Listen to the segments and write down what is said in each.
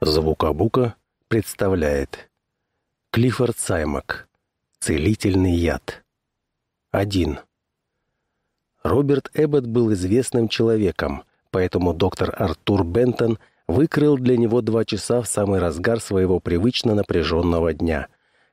Звукобука представляет Клиффорд Саймак Целительный яд 1. Роберт Эббот был известным человеком, поэтому доктор Артур Бентон выкрыл для него два часа в самый разгар своего привычно напряженного дня.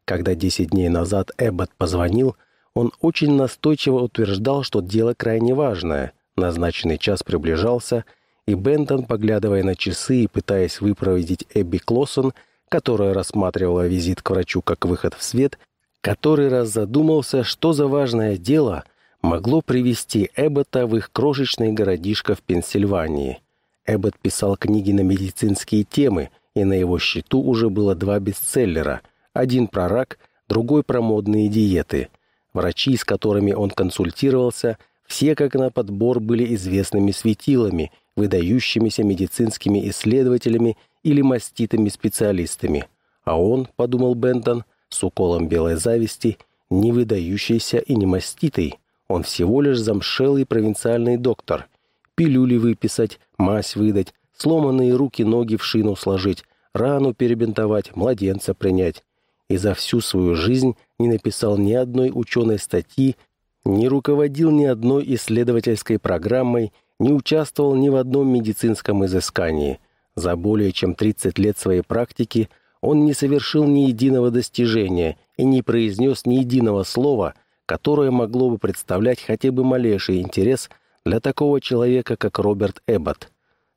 Когда десять дней назад Эббот позвонил, он очень настойчиво утверждал, что дело крайне важное. Назначенный час приближался — и Бентон, поглядывая на часы и пытаясь выпроводить Эбби Клоссон, которая рассматривала визит к врачу как выход в свет, который раз задумался, что за важное дело могло привести Эббота в их крошечное городишко в Пенсильвании. Эббот писал книги на медицинские темы, и на его счету уже было два бестселлера. Один про рак, другой про модные диеты. Врачи, с которыми он консультировался, все как на подбор были известными светилами – выдающимися медицинскими исследователями или маститыми специалистами. А он, подумал Бентон, с уколом белой зависти, не выдающийся и не маститый. Он всего лишь замшелый провинциальный доктор. Пилюли выписать, мазь выдать, сломанные руки-ноги в шину сложить, рану перебинтовать, младенца принять. И за всю свою жизнь не написал ни одной ученой статьи, не руководил ни одной исследовательской программой не участвовал ни в одном медицинском изыскании. За более чем 30 лет своей практики он не совершил ни единого достижения и не произнес ни единого слова, которое могло бы представлять хотя бы малейший интерес для такого человека, как Роберт Эббот.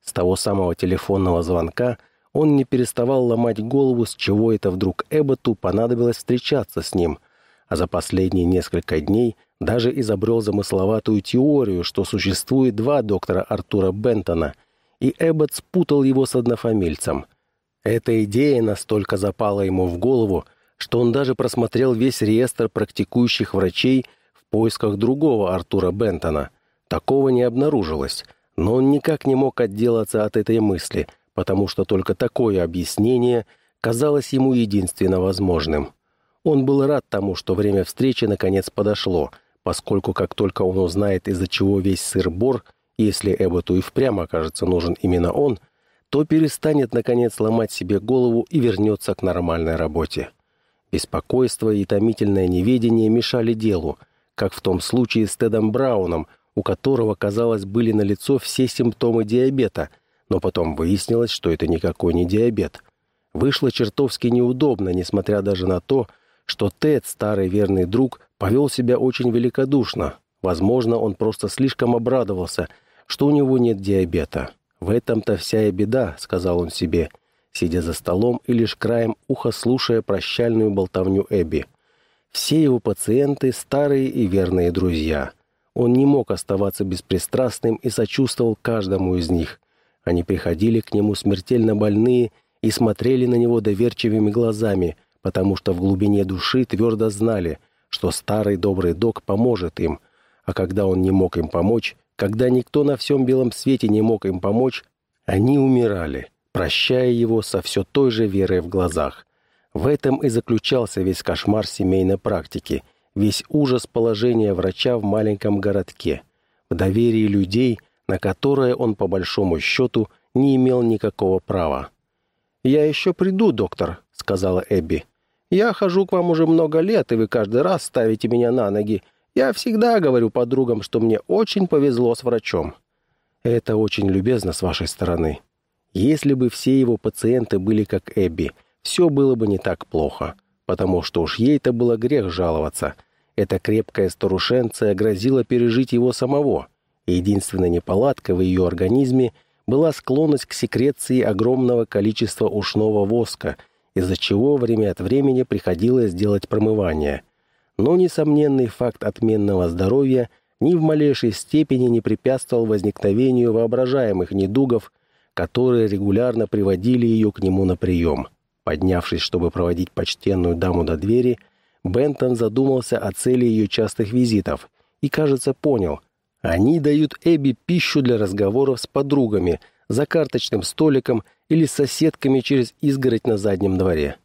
С того самого телефонного звонка он не переставал ломать голову, с чего это вдруг Эбботу понадобилось встречаться с ним, а за последние несколько дней – даже изобрел замысловатую теорию, что существует два доктора Артура Бентона, и Эббот спутал его с однофамильцем. Эта идея настолько запала ему в голову, что он даже просмотрел весь реестр практикующих врачей в поисках другого Артура Бентона. Такого не обнаружилось, но он никак не мог отделаться от этой мысли, потому что только такое объяснение казалось ему единственно возможным. Он был рад тому, что время встречи наконец подошло — поскольку как только он узнает, из-за чего весь сыр-бор, если Эбботу и впрямь окажется нужен именно он, то перестанет, наконец, ломать себе голову и вернется к нормальной работе. Беспокойство и томительное неведение мешали делу, как в том случае с Тедом Брауном, у которого, казалось, были налицо все симптомы диабета, но потом выяснилось, что это никакой не диабет. Вышло чертовски неудобно, несмотря даже на то, что Тед, старый верный друг, повел себя очень великодушно. Возможно, он просто слишком обрадовался, что у него нет диабета. «В этом-то вся и беда», — сказал он себе, сидя за столом и лишь краем уха слушая прощальную болтовню Эбби. Все его пациенты — старые и верные друзья. Он не мог оставаться беспристрастным и сочувствовал каждому из них. Они приходили к нему смертельно больные и смотрели на него доверчивыми глазами, потому что в глубине души твердо знали — что старый добрый док поможет им, а когда он не мог им помочь, когда никто на всем белом свете не мог им помочь, они умирали, прощая его со все той же верой в глазах. В этом и заключался весь кошмар семейной практики, весь ужас положения врача в маленьком городке, в доверии людей, на которое он по большому счету не имел никакого права. «Я еще приду, доктор», — сказала Эбби. Я хожу к вам уже много лет, и вы каждый раз ставите меня на ноги. Я всегда говорю подругам, что мне очень повезло с врачом». «Это очень любезно с вашей стороны. Если бы все его пациенты были как Эбби, все было бы не так плохо, потому что уж ей-то было грех жаловаться. Эта крепкая старушенция грозила пережить его самого. Единственной неполадкой в ее организме была склонность к секреции огромного количества ушного воска – из-за чего время от времени приходилось делать промывание. Но несомненный факт отменного здоровья ни в малейшей степени не препятствовал возникновению воображаемых недугов, которые регулярно приводили ее к нему на прием. Поднявшись, чтобы проводить почтенную даму до двери, Бентон задумался о цели ее частых визитов и, кажется, понял. Они дают Эбби пищу для разговоров с подругами – за карточным столиком или с соседками через изгородь на заднем дворе.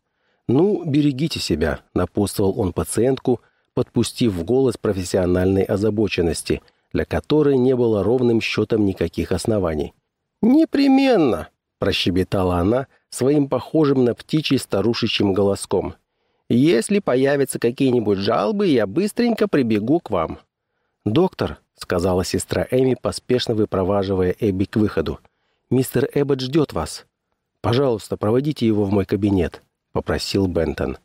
«Ну, берегите себя», — напутствовал он пациентку, подпустив в голос профессиональной озабоченности, для которой не было ровным счетом никаких оснований. «Непременно», — прощебетала она своим похожим на птичий старушечьим голоском. «Если появятся какие-нибудь жалобы, я быстренько прибегу к вам». «Доктор», — сказала сестра Эми, поспешно выпроваживая Эбби к выходу, — «мистер Эббот ждет вас». «Пожалуйста, проводите его в мой кабинет», — попросил Бентон.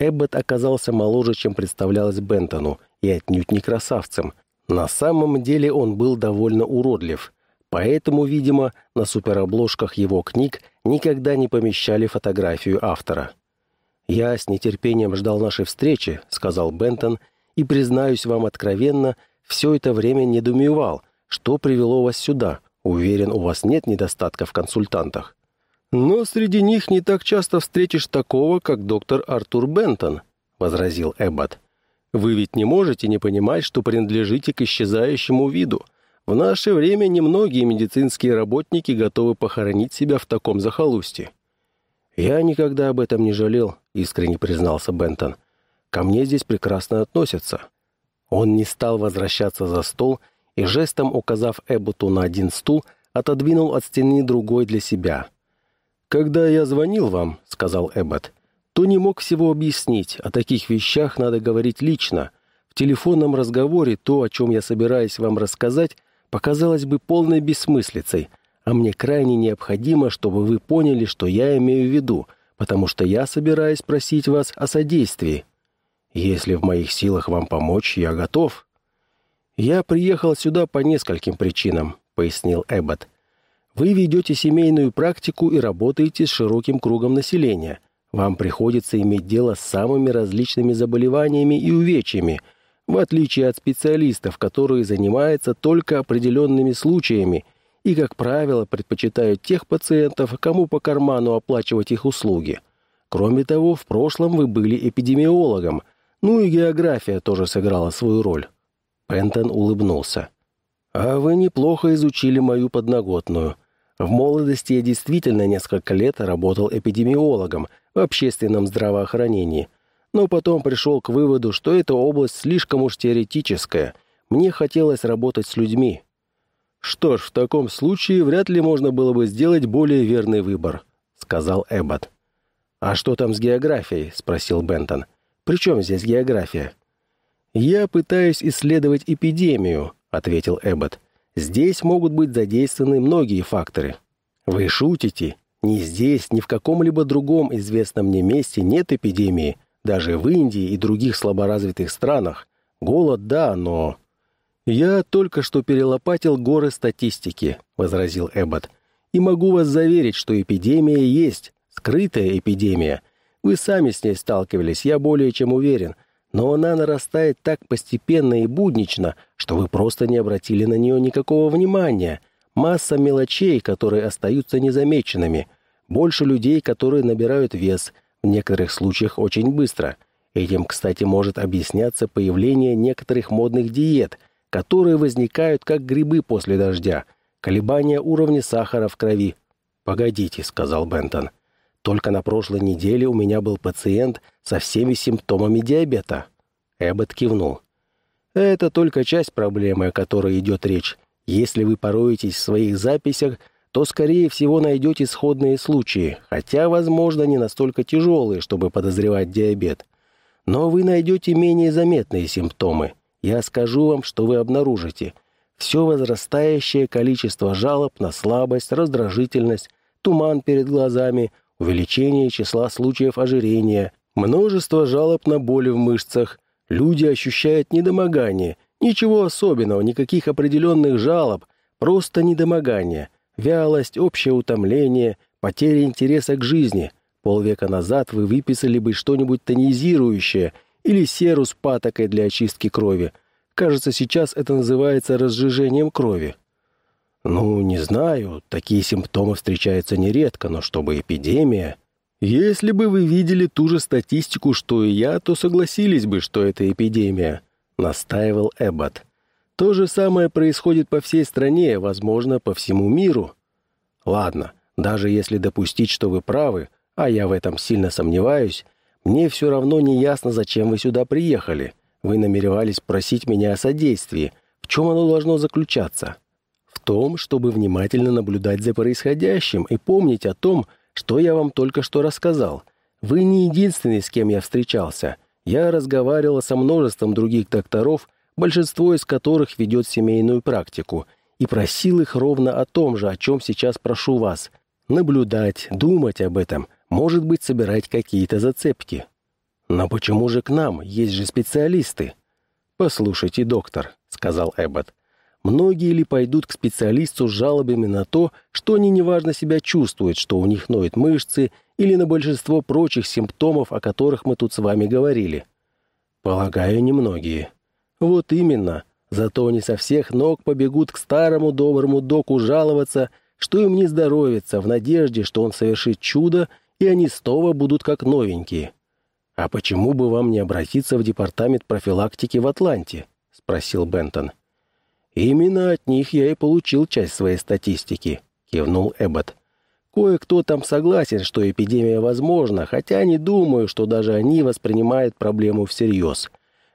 Эббот оказался моложе, чем представлялось Бентону, и отнюдь не красавцем. На самом деле он был довольно уродлив — Поэтому, видимо, на суперобложках его книг никогда не помещали фотографию автора. «Я с нетерпением ждал нашей встречи», — сказал Бентон, «и, признаюсь вам откровенно, все это время недоумевал, что привело вас сюда. Уверен, у вас нет недостатка в консультантах». «Но среди них не так часто встретишь такого, как доктор Артур Бентон», — возразил Эббот. «Вы ведь не можете не понимать, что принадлежите к исчезающему виду. В наше время немногие медицинские работники готовы похоронить себя в таком захолустье. «Я никогда об этом не жалел», — искренне признался Бентон. «Ко мне здесь прекрасно относятся». Он не стал возвращаться за стол и, жестом указав Эбботу на один стул, отодвинул от стены другой для себя. «Когда я звонил вам», — сказал Эббот, — «то не мог всего объяснить. О таких вещах надо говорить лично. В телефонном разговоре то, о чем я собираюсь вам рассказать, показалось бы полной бессмыслицей, а мне крайне необходимо, чтобы вы поняли, что я имею в виду, потому что я собираюсь просить вас о содействии. Если в моих силах вам помочь, я готов». «Я приехал сюда по нескольким причинам», — пояснил Эббот. «Вы ведете семейную практику и работаете с широким кругом населения. Вам приходится иметь дело с самыми различными заболеваниями и увечьями — в отличие от специалистов, которые занимаются только определенными случаями и, как правило, предпочитают тех пациентов, кому по карману оплачивать их услуги. Кроме того, в прошлом вы были эпидемиологом, ну и география тоже сыграла свою роль. Пентон улыбнулся. «А вы неплохо изучили мою подноготную. В молодости я действительно несколько лет работал эпидемиологом в общественном здравоохранении – но потом пришел к выводу, что эта область слишком уж теоретическая. Мне хотелось работать с людьми. «Что ж, в таком случае вряд ли можно было бы сделать более верный выбор», — сказал Эббот. «А что там с географией?» — спросил Бентон. «При чем здесь география?» «Я пытаюсь исследовать эпидемию», — ответил Эббот. «Здесь могут быть задействованы многие факторы». «Вы шутите? Ни здесь, ни в каком-либо другом известном мне месте нет эпидемии», даже в Индии и других слаборазвитых странах. Голод, да, но... «Я только что перелопатил горы статистики», — возразил Эббот. «И могу вас заверить, что эпидемия есть, скрытая эпидемия. Вы сами с ней сталкивались, я более чем уверен. Но она нарастает так постепенно и буднично, что вы просто не обратили на нее никакого внимания. Масса мелочей, которые остаются незамеченными. Больше людей, которые набирают вес — в некоторых случаях очень быстро. Этим, кстати, может объясняться появление некоторых модных диет, которые возникают как грибы после дождя, колебания уровня сахара в крови. «Погодите», — сказал Бентон. «Только на прошлой неделе у меня был пациент со всеми симптомами диабета». Эббот кивнул. «Это только часть проблемы, о которой идет речь. Если вы пороетесь в своих записях, то, скорее всего, найдете сходные случаи, хотя, возможно, не настолько тяжелые, чтобы подозревать диабет. Но вы найдете менее заметные симптомы. Я скажу вам, что вы обнаружите. Все возрастающее количество жалоб на слабость, раздражительность, туман перед глазами, увеличение числа случаев ожирения, множество жалоб на боли в мышцах. Люди ощущают недомогание. Ничего особенного, никаких определенных жалоб, просто недомогание – Вялость, общее утомление, потеря интереса к жизни. Полвека назад вы выписали бы что-нибудь тонизирующее или серу с патокой для очистки крови. Кажется, сейчас это называется разжижением крови. Ну, не знаю, такие симптомы встречаются нередко, но чтобы эпидемия... Если бы вы видели ту же статистику, что и я, то согласились бы, что это эпидемия, настаивал Эббот. То же самое происходит по всей стране, возможно, по всему миру. Ладно, даже если допустить, что вы правы, а я в этом сильно сомневаюсь, мне все равно не ясно, зачем вы сюда приехали. Вы намеревались просить меня о содействии. В чем оно должно заключаться? Том, чтобы внимательно наблюдать за происходящим и помнить о том, что я вам только что рассказал. Вы не единственный, с кем я встречался. Я разговаривал со множеством других докторов, большинство из которых ведет семейную практику, и просил их ровно о том же, о чем сейчас прошу вас. Наблюдать, думать об этом, может быть, собирать какие-то зацепки. Но почему же к нам? Есть же специалисты. «Послушайте, доктор», — сказал Эббот, Многие ли пойдут к специалисту с жалобами на то, что они неважно себя чувствуют, что у них ноют мышцы, или на большинство прочих симптомов, о которых мы тут с вами говорили? Полагаю, немногие. Вот именно. Зато они со всех ног побегут к старому доброму доку жаловаться, что им не здоровится, в надежде, что он совершит чудо, и они снова будут как новенькие. «А почему бы вам не обратиться в департамент профилактики в Атланте?» — спросил Бентон. «Именно от них я и получил часть своей статистики», — кивнул Эббот. «Кое-кто там согласен, что эпидемия возможна, хотя не думаю, что даже они воспринимают проблему всерьез.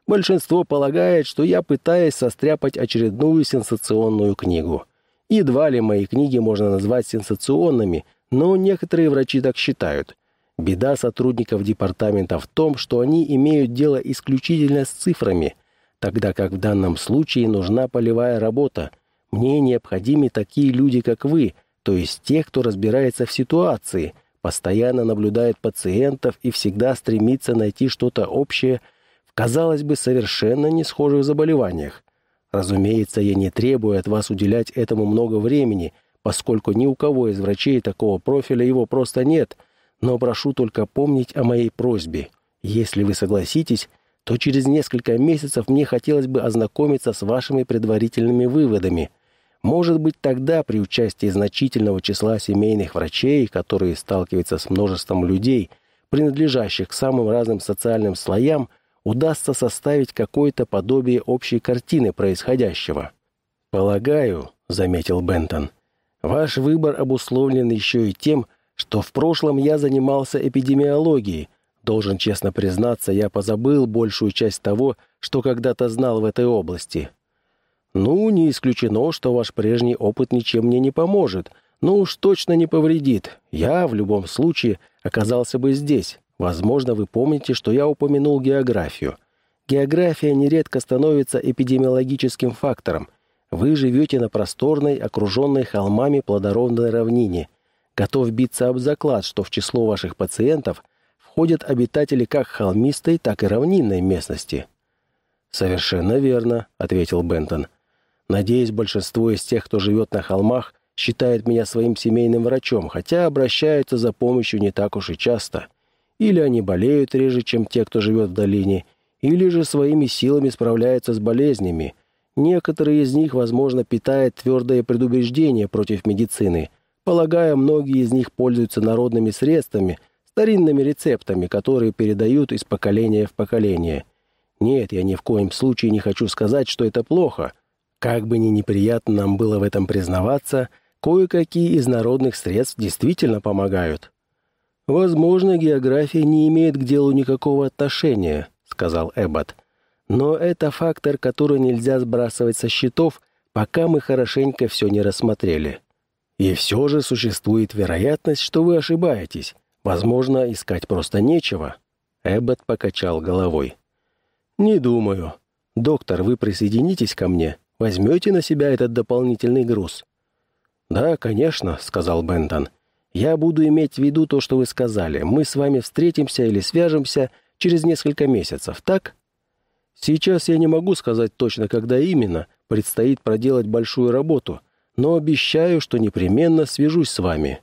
Большинство полагает, что я пытаюсь состряпать очередную сенсационную книгу. Едва ли мои книги можно назвать сенсационными, но некоторые врачи так считают. Беда сотрудников департамента в том, что они имеют дело исключительно с цифрами — тогда как в данном случае нужна полевая работа. Мне необходимы такие люди, как вы, то есть те, кто разбирается в ситуации, постоянно наблюдает пациентов и всегда стремится найти что-то общее в, казалось бы, совершенно не схожих заболеваниях. Разумеется, я не требую от вас уделять этому много времени, поскольку ни у кого из врачей такого профиля его просто нет, но прошу только помнить о моей просьбе. Если вы согласитесь, то через несколько месяцев мне хотелось бы ознакомиться с вашими предварительными выводами. Может быть, тогда при участии значительного числа семейных врачей, которые сталкиваются с множеством людей, принадлежащих к самым разным социальным слоям, удастся составить какое-то подобие общей картины происходящего. «Полагаю», — заметил Бентон, — «ваш выбор обусловлен еще и тем, что в прошлом я занимался эпидемиологией, Должен честно признаться, я позабыл большую часть того, что когда-то знал в этой области. Ну, не исключено, что ваш прежний опыт ничем мне не поможет, но уж точно не повредит. Я, в любом случае, оказался бы здесь. Возможно, вы помните, что я упомянул географию. География нередко становится эпидемиологическим фактором. Вы живете на просторной, окруженной холмами плодородной равнине. Готов биться об заклад, что в число ваших пациентов – ходят обитатели как холмистой, так и равнинной местности. «Совершенно верно», — ответил Бентон. «Надеюсь, большинство из тех, кто живет на холмах, считает меня своим семейным врачом, хотя обращаются за помощью не так уж и часто. Или они болеют реже, чем те, кто живет в долине, или же своими силами справляются с болезнями. Некоторые из них, возможно, питают твердое предубеждение против медицины. Полагаю, многие из них пользуются народными средствами — старинными рецептами, которые передают из поколения в поколение. Нет, я ни в коем случае не хочу сказать, что это плохо. Как бы ни неприятно нам было в этом признаваться, кое-какие из народных средств действительно помогают. «Возможно, география не имеет к делу никакого отношения», — сказал Эббот. «Но это фактор, который нельзя сбрасывать со счетов, пока мы хорошенько все не рассмотрели. И все же существует вероятность, что вы ошибаетесь. Возможно, искать просто нечего. Эббот покачал головой. «Не думаю. Доктор, вы присоединитесь ко мне? Возьмете на себя этот дополнительный груз?» «Да, конечно», — сказал Бентон. «Я буду иметь в виду то, что вы сказали. Мы с вами встретимся или свяжемся через несколько месяцев, так?» «Сейчас я не могу сказать точно, когда именно. Предстоит проделать большую работу. Но обещаю, что непременно свяжусь с вами.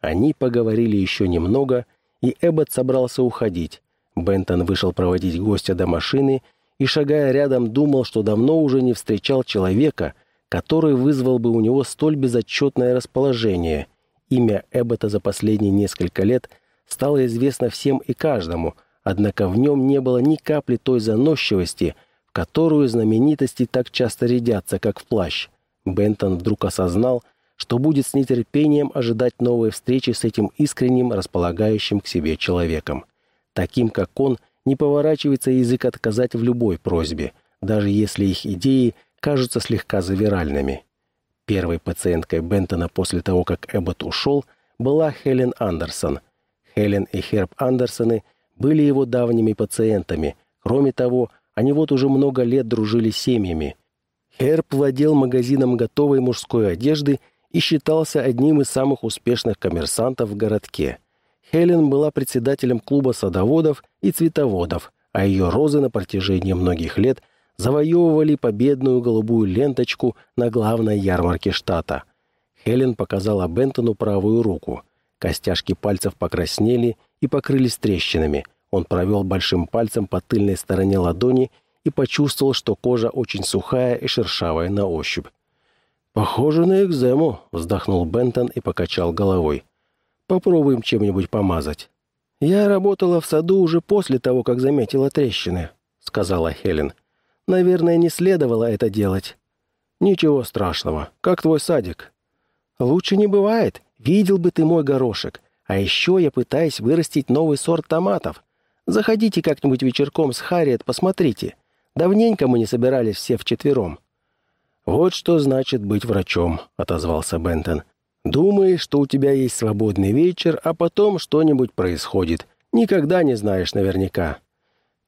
Они поговорили еще немного, и Эббот собрался уходить. Бентон вышел проводить гостя до машины и, шагая рядом, думал, что давно уже не встречал человека, который вызвал бы у него столь безотчетное расположение. Имя Эббота за последние несколько лет стало известно всем и каждому, однако в нем не было ни капли той заносчивости, в которую знаменитости так часто рядятся, как в плащ. Бентон вдруг осознал, что будет с нетерпением ожидать новой встречи с этим искренним, располагающим к себе человеком. Таким, как он, не поворачивается язык отказать в любой просьбе, даже если их идеи кажутся слегка завиральными. Первой пациенткой Бентона после того, как Эббот ушел, была Хелен Андерсон. Хелен и Херб Андерсоны были его давними пациентами. Кроме того, они вот уже много лет дружили семьями. Херб владел магазином готовой мужской одежды и считался одним из самых успешных коммерсантов в городке. Хелен была председателем клуба садоводов и цветоводов, а ее розы на протяжении многих лет завоевывали победную голубую ленточку на главной ярмарке штата. Хелен показала Бентону правую руку. Костяшки пальцев покраснели и покрылись трещинами. Он провел большим пальцем по тыльной стороне ладони и почувствовал, что кожа очень сухая и шершавая на ощупь. «Похоже на экзему», — вздохнул Бентон и покачал головой. «Попробуем чем-нибудь помазать». «Я работала в саду уже после того, как заметила трещины», — сказала Хелен. «Наверное, не следовало это делать». «Ничего страшного. Как твой садик?» «Лучше не бывает. Видел бы ты мой горошек. А еще я пытаюсь вырастить новый сорт томатов. Заходите как-нибудь вечерком с Харриет, посмотрите. Давненько мы не собирались все вчетвером». «Вот что значит быть врачом», — отозвался Бентон. «Думаешь, что у тебя есть свободный вечер, а потом что-нибудь происходит. Никогда не знаешь наверняка».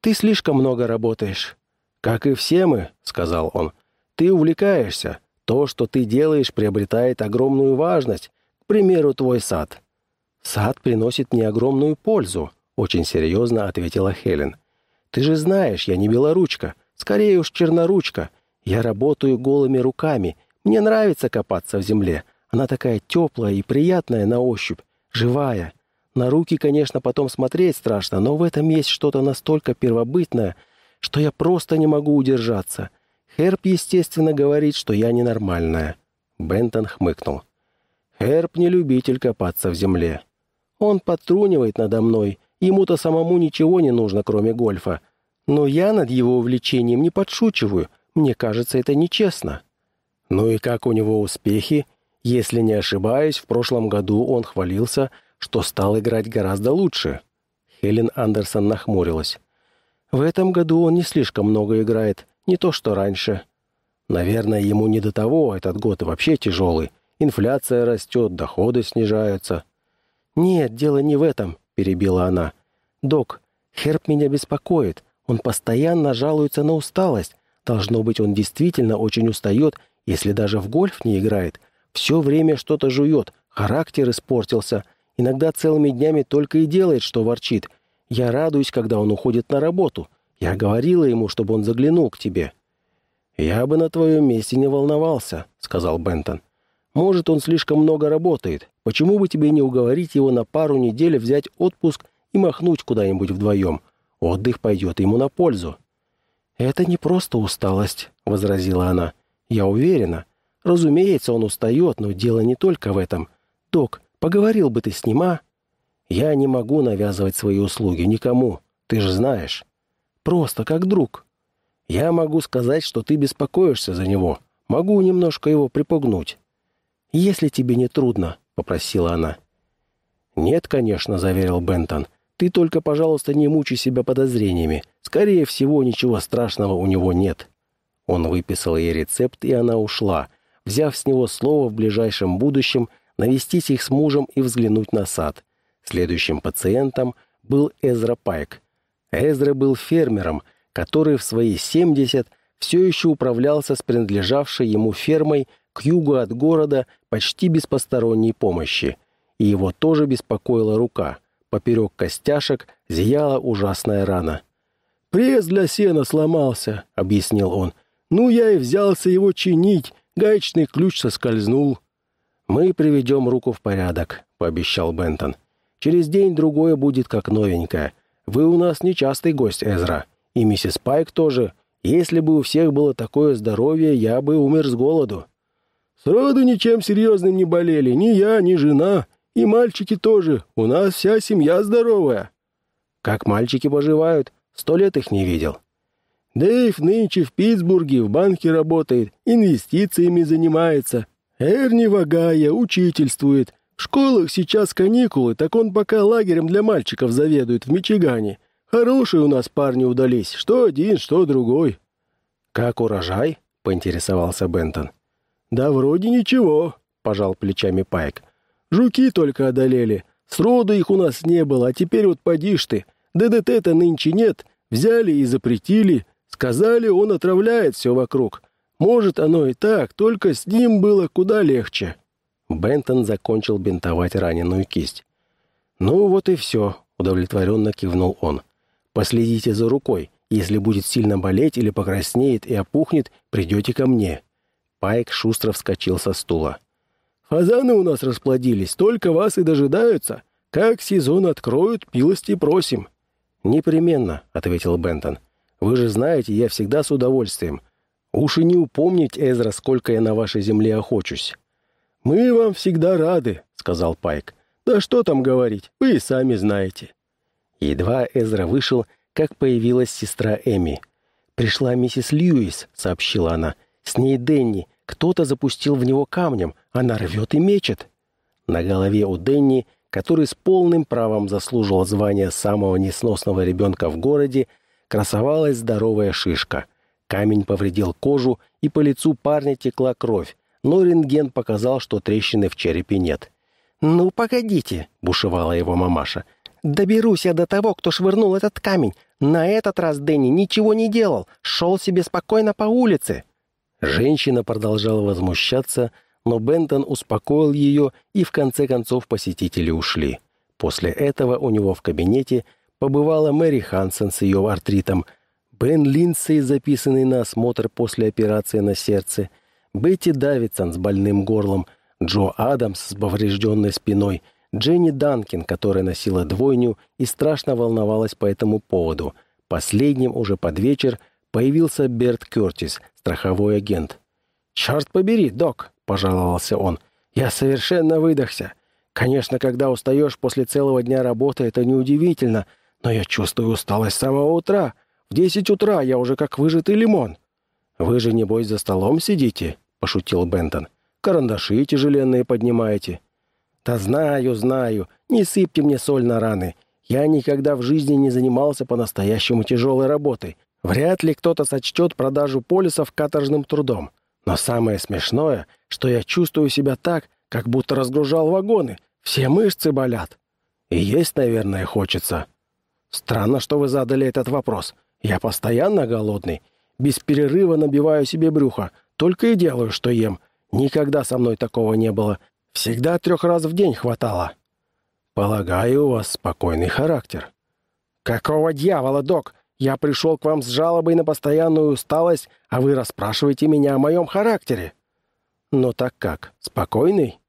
«Ты слишком много работаешь». «Как и все мы», — сказал он. «Ты увлекаешься. То, что ты делаешь, приобретает огромную важность. К примеру, твой сад». «Сад приносит мне огромную пользу», — очень серьезно ответила Хелен. «Ты же знаешь, я не белоручка, скорее уж черноручка. Я работаю голыми руками. Мне нравится копаться в земле. Она такая теплая и приятная на ощупь, живая. На руки, конечно, потом смотреть страшно, но в этом есть что-то настолько первобытное, что я просто не могу удержаться. Херб, естественно, говорит, что я ненормальная». Бентон хмыкнул. «Херб не любитель копаться в земле. Он подтрунивает надо мной, ему-то самому ничего не нужно, кроме гольфа. Но я над его увлечением не подшучиваю, мне кажется, это нечестно». «Ну и как у него успехи? Если не ошибаюсь, в прошлом году он хвалился, что стал играть гораздо лучше». Хелен Андерсон нахмурилась. «В этом году он не слишком много играет, не то что раньше. Наверное, ему не до того, этот год вообще тяжелый. Инфляция растет, доходы снижаются». «Нет, дело не в этом», — перебила она. «Док, Херб меня беспокоит. Он постоянно жалуется на усталость. Должно быть, он действительно очень устает, если даже в гольф не играет. Все время что-то жует, характер испортился. Иногда целыми днями только и делает, что ворчит. Я радуюсь, когда он уходит на работу. Я говорила ему, чтобы он заглянул к тебе». «Я бы на твоем месте не волновался», — сказал Бентон. «Может, он слишком много работает. Почему бы тебе не уговорить его на пару недель взять отпуск и махнуть куда-нибудь вдвоем? Отдых пойдет ему на пользу». «Это не просто усталость», — возразила она. «Я уверена. Разумеется, он устает, но дело не только в этом. Док, поговорил бы ты с ним, а?» «Я не могу навязывать свои услуги никому, ты же знаешь. Просто как друг. Я могу сказать, что ты беспокоишься за него. Могу немножко его припугнуть». «Если тебе не трудно», — попросила она. «Нет, конечно», — заверил Бентон. Ты только, пожалуйста, не мучай себя подозрениями. Скорее всего, ничего страшного у него нет». Он выписал ей рецепт, и она ушла, взяв с него слово в ближайшем будущем навестить их с мужем и взглянуть на сад. Следующим пациентом был Эзра Пайк. Эзра был фермером, который в свои 70 все еще управлялся с принадлежавшей ему фермой к югу от города почти без посторонней помощи, и его тоже беспокоила рука. Поперек костяшек зияла ужасная рана. «Пресс для сена сломался», — объяснил он. «Ну, я и взялся его чинить. Гаечный ключ соскользнул». «Мы приведем руку в порядок», — пообещал Бентон. «Через день-другое будет как новенькая. Вы у нас нечастый гость, Эзра. И миссис Пайк тоже. Если бы у всех было такое здоровье, я бы умер с голоду». «Сроду ничем серьезным не болели. Ни я, ни жена. И мальчики тоже. У нас вся семья здоровая». «Как мальчики поживают? Сто лет их не видел». «Дэйв нынче в Питтсбурге в банке работает, инвестициями занимается. Эрни Вагая учительствует. В школах сейчас каникулы, так он пока лагерем для мальчиков заведует в Мичигане. Хорошие у нас парни удались, что один, что другой». «Как урожай?» — поинтересовался Бентон. «Да вроде ничего», — пожал плечами Пайк. «Жуки только одолели. Сроду их у нас не было, а теперь вот поди ж ты. ДДТ-то нынче нет. Взяли и запретили. Сказали, он отравляет все вокруг. Может, оно и так, только с ним было куда легче». Бентон закончил бинтовать раненую кисть. «Ну вот и все», — удовлетворенно кивнул он. «Последите за рукой. Если будет сильно болеть или покраснеет и опухнет, придете ко мне». Пайк шустро вскочил со стула. «Фазаны у нас расплодились, только вас и дожидаются. Как сезон откроют, милости просим». «Непременно», — ответил Бентон. «Вы же знаете, я всегда с удовольствием. Уж и не упомнить, Эзра, сколько я на вашей земле охочусь». «Мы вам всегда рады», — сказал Пайк. «Да что там говорить, вы и сами знаете». Едва Эзра вышел, как появилась сестра Эми. «Пришла миссис Льюис», — сообщила она. «С ней Денни. Кто-то запустил в него камнем. Она рвет и мечет». На голове у Денни, который с полным правом заслужил звание самого несносного ребенка в городе, красовалась здоровая шишка. Камень повредил кожу, и по лицу парня текла кровь, но рентген показал, что трещины в черепе нет. «Ну, погодите», — бушевала его мамаша. Доберусь я до того, кто швырнул этот камень. На этот раз Дэнни ничего не делал, шел себе спокойно по улице». Женщина продолжала возмущаться, но Бентон успокоил ее, и в конце концов посетители ушли. После этого у него в кабинете побывала Мэри Хансен с ее артритом, Бен Линдсей, записанный на осмотр после операции на сердце, Бетти Давидсон с больным горлом, Джо Адамс с поврежденной спиной — Дженни Данкин, которая носила двойню и страшно волновалась по этому поводу. Последним уже под вечер появился Берт Кертис, страховой агент. «Черт побери, док!» — пожаловался он. «Я совершенно выдохся. Конечно, когда устаешь после целого дня работы, это неудивительно, но я чувствую усталость с самого утра. В десять утра я уже как выжатый лимон». «Вы же, небось, за столом сидите?» — пошутил Бентон. «Карандаши тяжеленные поднимаете». «Да знаю, знаю. Не сыпьте мне соль на раны. Я никогда в жизни не занимался по-настоящему тяжелой работой. Вряд ли кто-то сочтет продажу полисов каторжным трудом. Но самое смешное, что я чувствую себя так, как будто разгружал вагоны. Все мышцы болят. И есть, наверное, хочется. Странно, что вы задали этот вопрос. Я постоянно голодный. Без перерыва набиваю себе брюхо. Только и делаю, что ем. Никогда со мной такого не было. Всегда трех раз в день хватало. Полагаю, у вас спокойный характер. Какого дьявола, док? Я пришел к вам с жалобой на постоянную усталость, а вы расспрашиваете меня о моем характере. Ну так как, спокойный?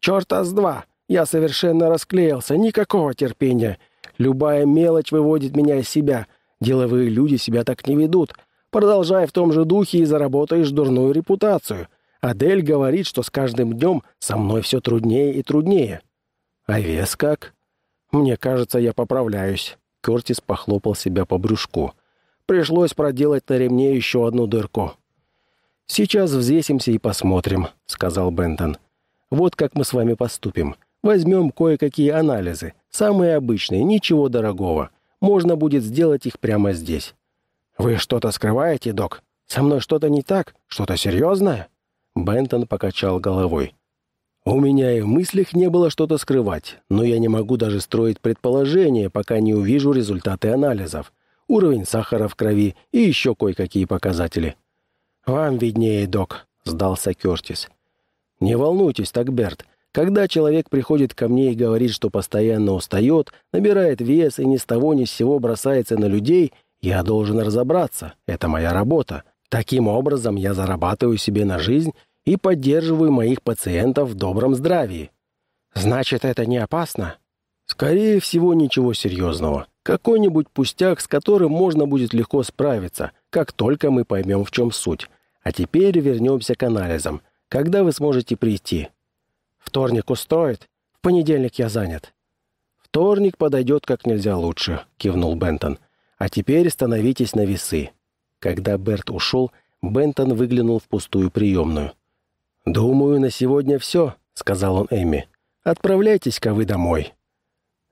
Черта с два. Я совершенно расклеился, никакого терпения. Любая мелочь выводит меня из себя. Деловые люди себя так не ведут. Продолжай в том же духе и заработаешь дурную репутацию. Адель говорит, что с каждым днем со мной все труднее и труднее. А вес как? Мне кажется, я поправляюсь. Кертис похлопал себя по брюшку. Пришлось проделать на ремне еще одну дырку. «Сейчас взвесимся и посмотрим», — сказал Бентон. «Вот как мы с вами поступим. Возьмем кое-какие анализы, самые обычные, ничего дорогого. Можно будет сделать их прямо здесь». «Вы что-то скрываете, док? Со мной что-то не так? Что-то серьезное?» Бентон покачал головой. «У меня и в мыслях не было что-то скрывать, но я не могу даже строить предположения, пока не увижу результаты анализов, уровень сахара в крови и еще кое-какие показатели». «Вам виднее, док», — сдался Кертис. «Не волнуйтесь так, Берт. Когда человек приходит ко мне и говорит, что постоянно устает, набирает вес и ни с того ни с сего бросается на людей, я должен разобраться. Это моя работа. Таким образом, я зарабатываю себе на жизнь и поддерживаю моих пациентов в добром здравии. Значит, это не опасно? Скорее всего, ничего серьезного. Какой-нибудь пустяк, с которым можно будет легко справиться, как только мы поймем, в чем суть. А теперь вернемся к анализам. Когда вы сможете прийти? Вторник устроит? В понедельник я занят. Вторник подойдет как нельзя лучше, кивнул Бентон. А теперь становитесь на весы. Когда Берт ушел, Бентон выглянул в пустую приемную. «Думаю, на сегодня все», — сказал он Эми. «Отправляйтесь-ка вы домой».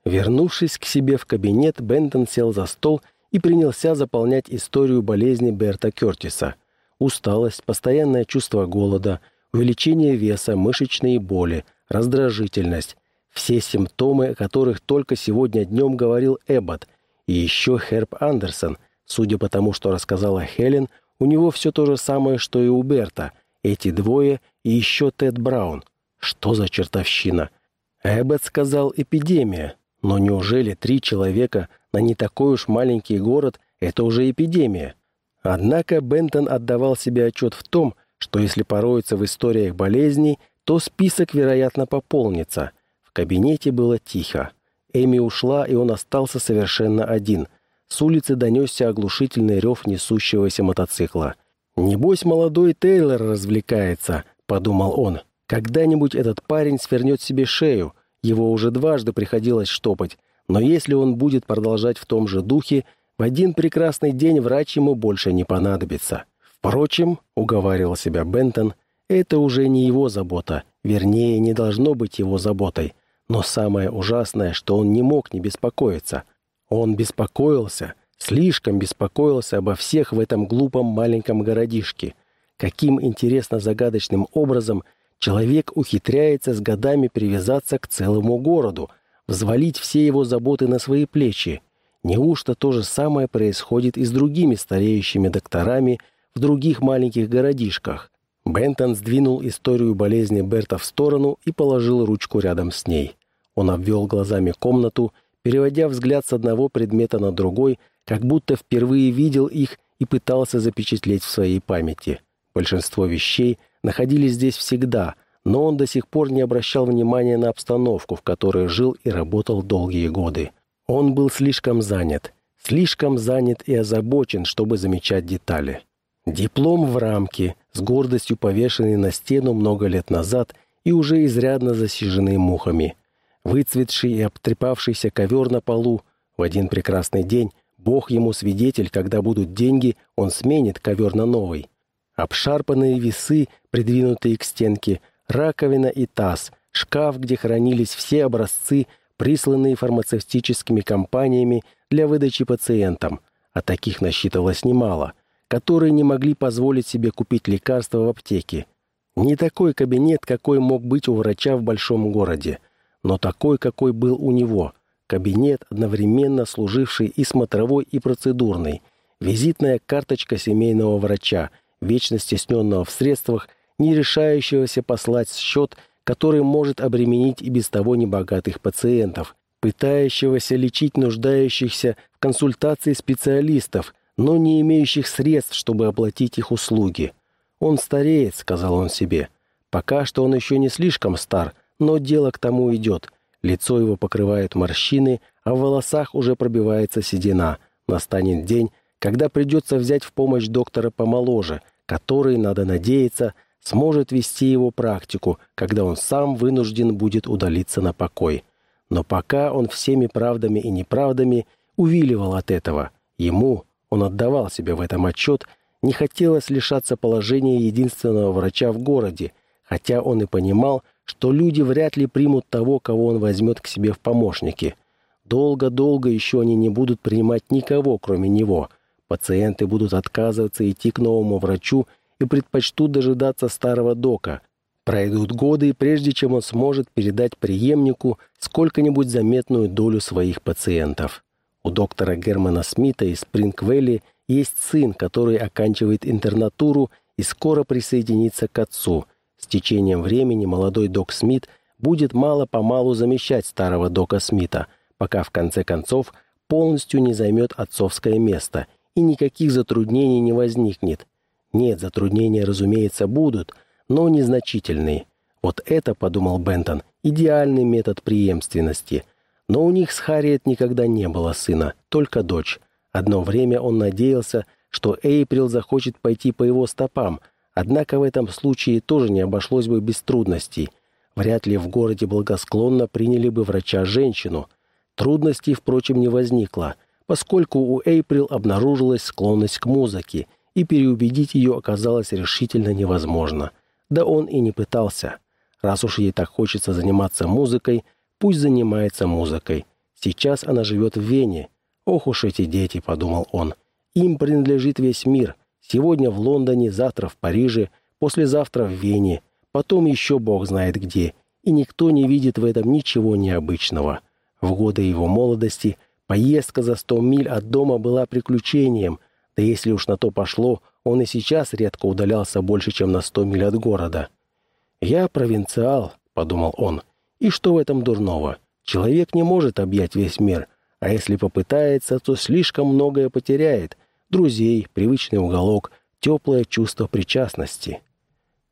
Вернувшись к себе в кабинет, Бентон сел за стол и принялся заполнять историю болезни Берта Кертиса. Усталость, постоянное чувство голода, увеличение веса, мышечные боли, раздражительность, все симптомы, о которых только сегодня днем говорил Эббот, и еще Херб Андерсон. Судя по тому, что рассказала Хелен, у него все то же самое, что и у Берта. Эти двое и еще Тед Браун. Что за чертовщина? Эббот сказал «эпидемия». Но неужели три человека на не такой уж маленький город – это уже эпидемия? Однако Бентон отдавал себе отчет в том, что если пороется в историях болезней, то список, вероятно, пополнится. В кабинете было тихо. Эми ушла, и он остался совершенно один. С улицы донесся оглушительный рев несущегося мотоцикла. «Небось, молодой Тейлор развлекается», — подумал он. «Когда-нибудь этот парень свернет себе шею, его уже дважды приходилось штопать, но если он будет продолжать в том же духе, в один прекрасный день врач ему больше не понадобится. Впрочем, уговаривал себя Бентон, это уже не его забота, вернее, не должно быть его заботой. Но самое ужасное, что он не мог не беспокоиться. Он беспокоился, слишком беспокоился обо всех в этом глупом маленьком городишке. Каким интересно загадочным образом Человек ухитряется с годами привязаться к целому городу, взвалить все его заботы на свои плечи. Неужто то же самое происходит и с другими стареющими докторами в других маленьких городишках? Бентон сдвинул историю болезни Берта в сторону и положил ручку рядом с ней. Он обвел глазами комнату, переводя взгляд с одного предмета на другой, как будто впервые видел их и пытался запечатлеть в своей памяти. Большинство вещей – находились здесь всегда, но он до сих пор не обращал внимания на обстановку, в которой жил и работал долгие годы. Он был слишком занят, слишком занят и озабочен, чтобы замечать детали. Диплом в рамке, с гордостью повешенный на стену много лет назад и уже изрядно засиженный мухами. Выцветший и обтрепавшийся ковер на полу. В один прекрасный день Бог ему свидетель, когда будут деньги, он сменит ковер на новый. Обшарпанные весы, придвинутые к стенке, раковина и таз, шкаф, где хранились все образцы, присланные фармацевтическими компаниями для выдачи пациентам, а таких насчитывалось немало, которые не могли позволить себе купить лекарства в аптеке. Не такой кабинет, какой мог быть у врача в большом городе, но такой, какой был у него. Кабинет, одновременно служивший и смотровой, и процедурный. Визитная карточка семейного врача – вечно стесненного в средствах, не решающегося послать счет, который может обременить и без того небогатых пациентов, пытающегося лечить нуждающихся в консультации специалистов, но не имеющих средств, чтобы оплатить их услуги. «Он стареет», — сказал он себе. «Пока что он еще не слишком стар, но дело к тому идет. Лицо его покрывает морщины, а в волосах уже пробивается седина. Настанет день, когда придется взять в помощь доктора помоложе, который, надо надеяться, сможет вести его практику, когда он сам вынужден будет удалиться на покой. Но пока он всеми правдами и неправдами увиливал от этого, ему, он отдавал себе в этом отчет, не хотелось лишаться положения единственного врача в городе, хотя он и понимал, что люди вряд ли примут того, кого он возьмет к себе в помощники. Долго-долго еще они не будут принимать никого, кроме него — Пациенты будут отказываться идти к новому врачу и предпочтут дожидаться старого дока. Пройдут годы, прежде чем он сможет передать преемнику сколько-нибудь заметную долю своих пациентов. У доктора Германа Смита из Спрингвелли есть сын, который оканчивает интернатуру и скоро присоединится к отцу. С течением времени молодой док Смит будет мало-помалу замещать старого дока Смита, пока в конце концов полностью не займет отцовское место и никаких затруднений не возникнет. Нет, затруднения, разумеется, будут, но незначительные. Вот это, подумал Бентон, идеальный метод преемственности. Но у них с Харриет никогда не было сына, только дочь. Одно время он надеялся, что Эйприл захочет пойти по его стопам, однако в этом случае тоже не обошлось бы без трудностей. Вряд ли в городе благосклонно приняли бы врача-женщину. Трудностей, впрочем, не возникло поскольку у Эйприл обнаружилась склонность к музыке, и переубедить ее оказалось решительно невозможно. Да он и не пытался. Раз уж ей так хочется заниматься музыкой, пусть занимается музыкой. Сейчас она живет в Вене. «Ох уж эти дети», — подумал он. «Им принадлежит весь мир. Сегодня в Лондоне, завтра в Париже, послезавтра в Вене. потом еще бог знает где, и никто не видит в этом ничего необычного. В годы его молодости поездка за сто миль от дома была приключением, да если уж на то пошло, он и сейчас редко удалялся больше, чем на сто миль от города. «Я провинциал», — подумал он, — «и что в этом дурного? Человек не может объять весь мир, а если попытается, то слишком многое потеряет — друзей, привычный уголок, теплое чувство причастности».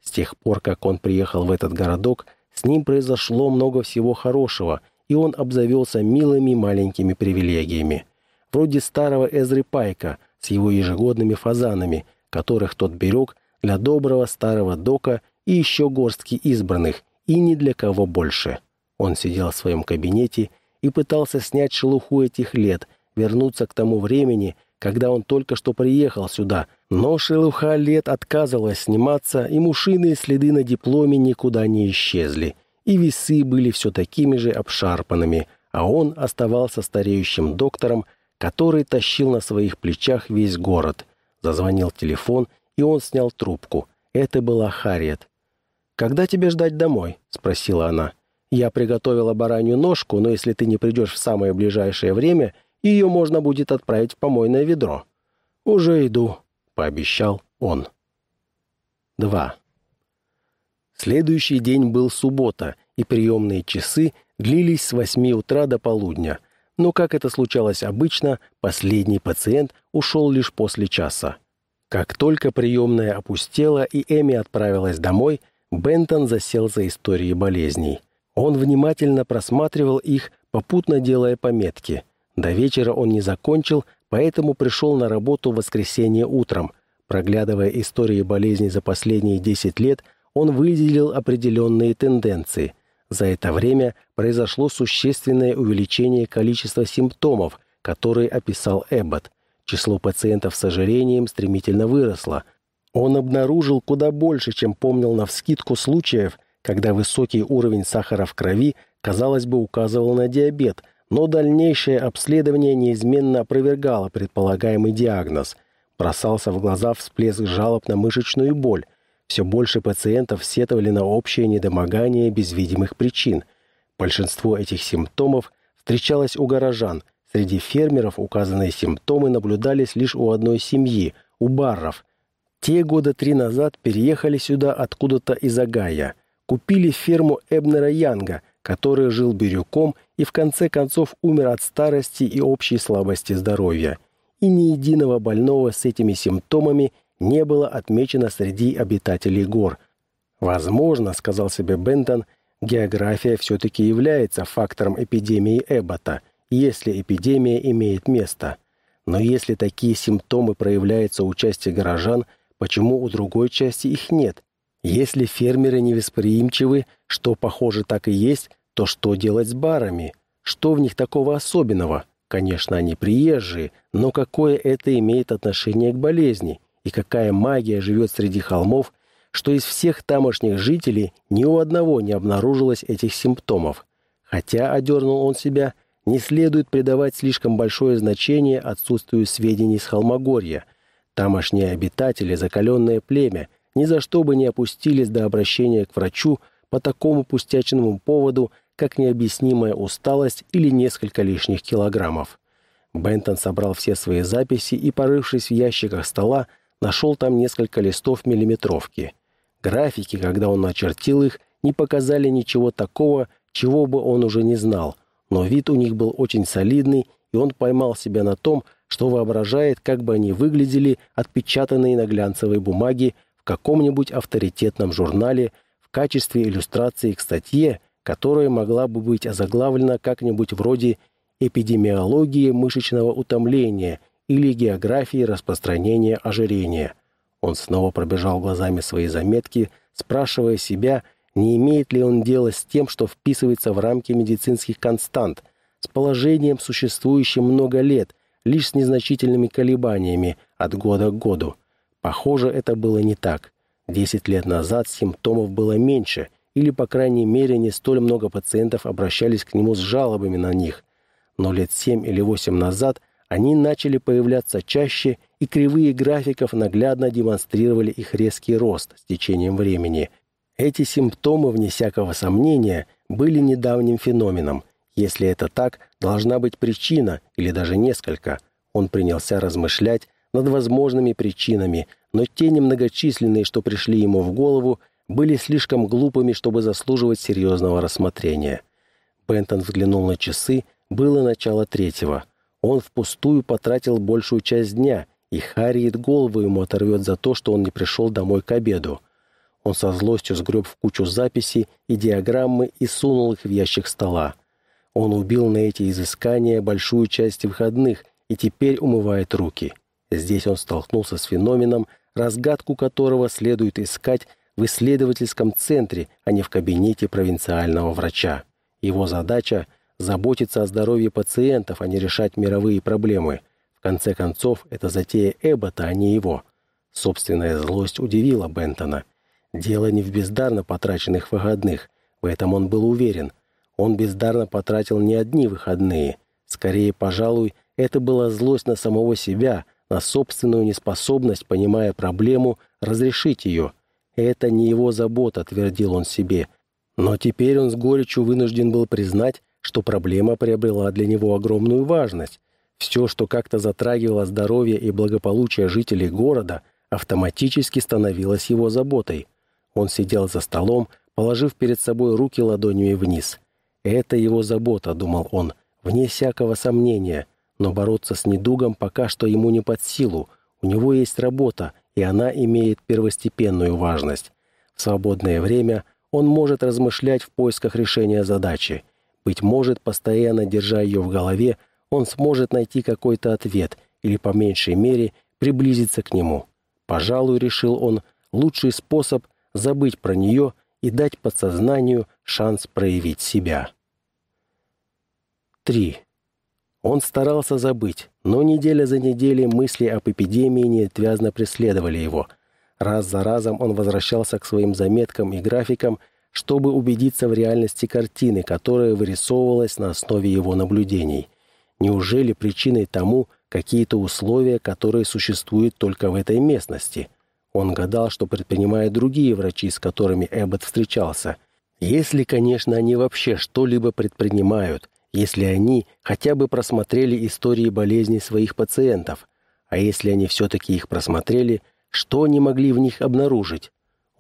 С тех пор, как он приехал в этот городок, с ним произошло много всего хорошего, и он обзавелся милыми маленькими привилегиями. Вроде старого Эзры Пайка с его ежегодными фазанами, которых тот берег для доброго старого дока и еще горстки избранных, и ни для кого больше. Он сидел в своем кабинете и пытался снять шелуху этих лет, вернуться к тому времени, когда он только что приехал сюда, но шелуха лет отказывалась сниматься, и мушиные следы на дипломе никуда не исчезли, и весы были все такими же обшарпанными, а он оставался стареющим доктором, который тащил на своих плечах весь город. Зазвонил телефон, и он снял трубку. Это была Харриет. «Когда тебе ждать домой?» — спросила она. «Я приготовила баранью ножку, но если ты не придешь в самое ближайшее время, ее можно будет отправить в помойное ведро». «Уже иду», — пообещал он. 2. Следующий день был суббота, и приемные часы длились с восьми утра до полудня. Но, как это случалось обычно, последний пациент ушел лишь после часа. Как только приемная опустела и Эми отправилась домой, Бентон засел за историей болезней. Он внимательно просматривал их, попутно делая пометки. До вечера он не закончил, поэтому пришел на работу в воскресенье утром. Проглядывая истории болезней за последние 10 лет, он выделил определенные тенденции. За это время произошло существенное увеличение количества симптомов, которые описал Эббот. Число пациентов с ожирением стремительно выросло. Он обнаружил куда больше, чем помнил навскидку случаев, когда высокий уровень сахара в крови, казалось бы, указывал на диабет – но дальнейшее обследование неизменно опровергало предполагаемый диагноз. Бросался в глаза всплеск жалоб на мышечную боль. Все больше пациентов сетовали на общее недомогание без видимых причин. Большинство этих симптомов встречалось у горожан. Среди фермеров указанные симптомы наблюдались лишь у одной семьи, у барров. Те года три назад переехали сюда откуда-то из Агая. Купили ферму Эбнера Янга – который жил бирюком и в конце концов умер от старости и общей слабости здоровья. И ни единого больного с этими симптомами не было отмечено среди обитателей гор. «Возможно, — сказал себе Бентон, — география все-таки является фактором эпидемии Эббота, если эпидемия имеет место. Но если такие симптомы проявляются у части горожан, почему у другой части их нет? Если фермеры невосприимчивы, что, похоже, так и есть, то что делать с барами? Что в них такого особенного? Конечно, они приезжие, но какое это имеет отношение к болезни? И какая магия живет среди холмов, что из всех тамошних жителей ни у одного не обнаружилось этих симптомов? Хотя, одернул он себя, не следует придавать слишком большое значение отсутствию сведений с Холмогорья. Тамошние обитатели – закаленное племя – ни за что бы не опустились до обращения к врачу по такому пустячному поводу, как необъяснимая усталость или несколько лишних килограммов. Бентон собрал все свои записи и, порывшись в ящиках стола, нашел там несколько листов миллиметровки. Графики, когда он начертил их, не показали ничего такого, чего бы он уже не знал, но вид у них был очень солидный, и он поймал себя на том, что воображает, как бы они выглядели, отпечатанные на глянцевой бумаге в каком-нибудь авторитетном журнале в качестве иллюстрации к статье, которая могла бы быть озаглавлена как-нибудь вроде «Эпидемиологии мышечного утомления» или «Географии распространения ожирения». Он снова пробежал глазами свои заметки, спрашивая себя, не имеет ли он дело с тем, что вписывается в рамки медицинских констант, с положением, существующим много лет, лишь с незначительными колебаниями от года к году. Похоже, это было не так. Десять лет назад симптомов было меньше, или, по крайней мере, не столь много пациентов обращались к нему с жалобами на них. Но лет семь или восемь назад они начали появляться чаще, и кривые графиков наглядно демонстрировали их резкий рост с течением времени. Эти симптомы, вне всякого сомнения, были недавним феноменом. Если это так, должна быть причина, или даже несколько. Он принялся размышлять над возможными причинами, но те немногочисленные, что пришли ему в голову, были слишком глупыми, чтобы заслуживать серьезного рассмотрения. Бентон взглянул на часы, было начало третьего. Он впустую потратил большую часть дня, и Харриет голову ему оторвет за то, что он не пришел домой к обеду. Он со злостью сгреб в кучу записей и диаграммы и сунул их в ящик стола. Он убил на эти изыскания большую часть выходных и теперь умывает руки. Здесь он столкнулся с феноменом, разгадку которого следует искать в исследовательском центре, а не в кабинете провинциального врача. Его задача – заботиться о здоровье пациентов, а не решать мировые проблемы. В конце концов, это затея Эббота, а не его. Собственная злость удивила Бентона – Дело не в бездарно потраченных выходных, в этом он был уверен. Он бездарно потратил не одни выходные. Скорее, пожалуй, это была злость на самого себя, на собственную неспособность, понимая проблему, разрешить ее. Это не его забота, твердил он себе. Но теперь он с горечью вынужден был признать, что проблема приобрела для него огромную важность. Все, что как-то затрагивало здоровье и благополучие жителей города, автоматически становилось его заботой. Он сидел за столом, положив перед собой руки ладонями вниз. «Это его забота», — думал он, — «вне всякого сомнения. Но бороться с недугом пока что ему не под силу. У него есть работа, и она имеет первостепенную важность. В свободное время он может размышлять в поисках решения задачи. Быть может, постоянно держа ее в голове, он сможет найти какой-то ответ или, по меньшей мере, приблизиться к нему. Пожалуй, решил он, лучший способ забыть про нее и дать подсознанию шанс проявить себя. 3. Он старался забыть, но неделя за неделей мысли об эпидемии неотвязно преследовали его. Раз за разом он возвращался к своим заметкам и графикам, чтобы убедиться в реальности картины, которая вырисовывалась на основе его наблюдений. Неужели причиной тому какие-то условия, которые существуют только в этой местности – он гадал, что предпринимают другие врачи, с которыми Эббот встречался. Если, конечно, они вообще что-либо предпринимают, если они хотя бы просмотрели истории болезней своих пациентов, а если они все-таки их просмотрели, что они могли в них обнаружить?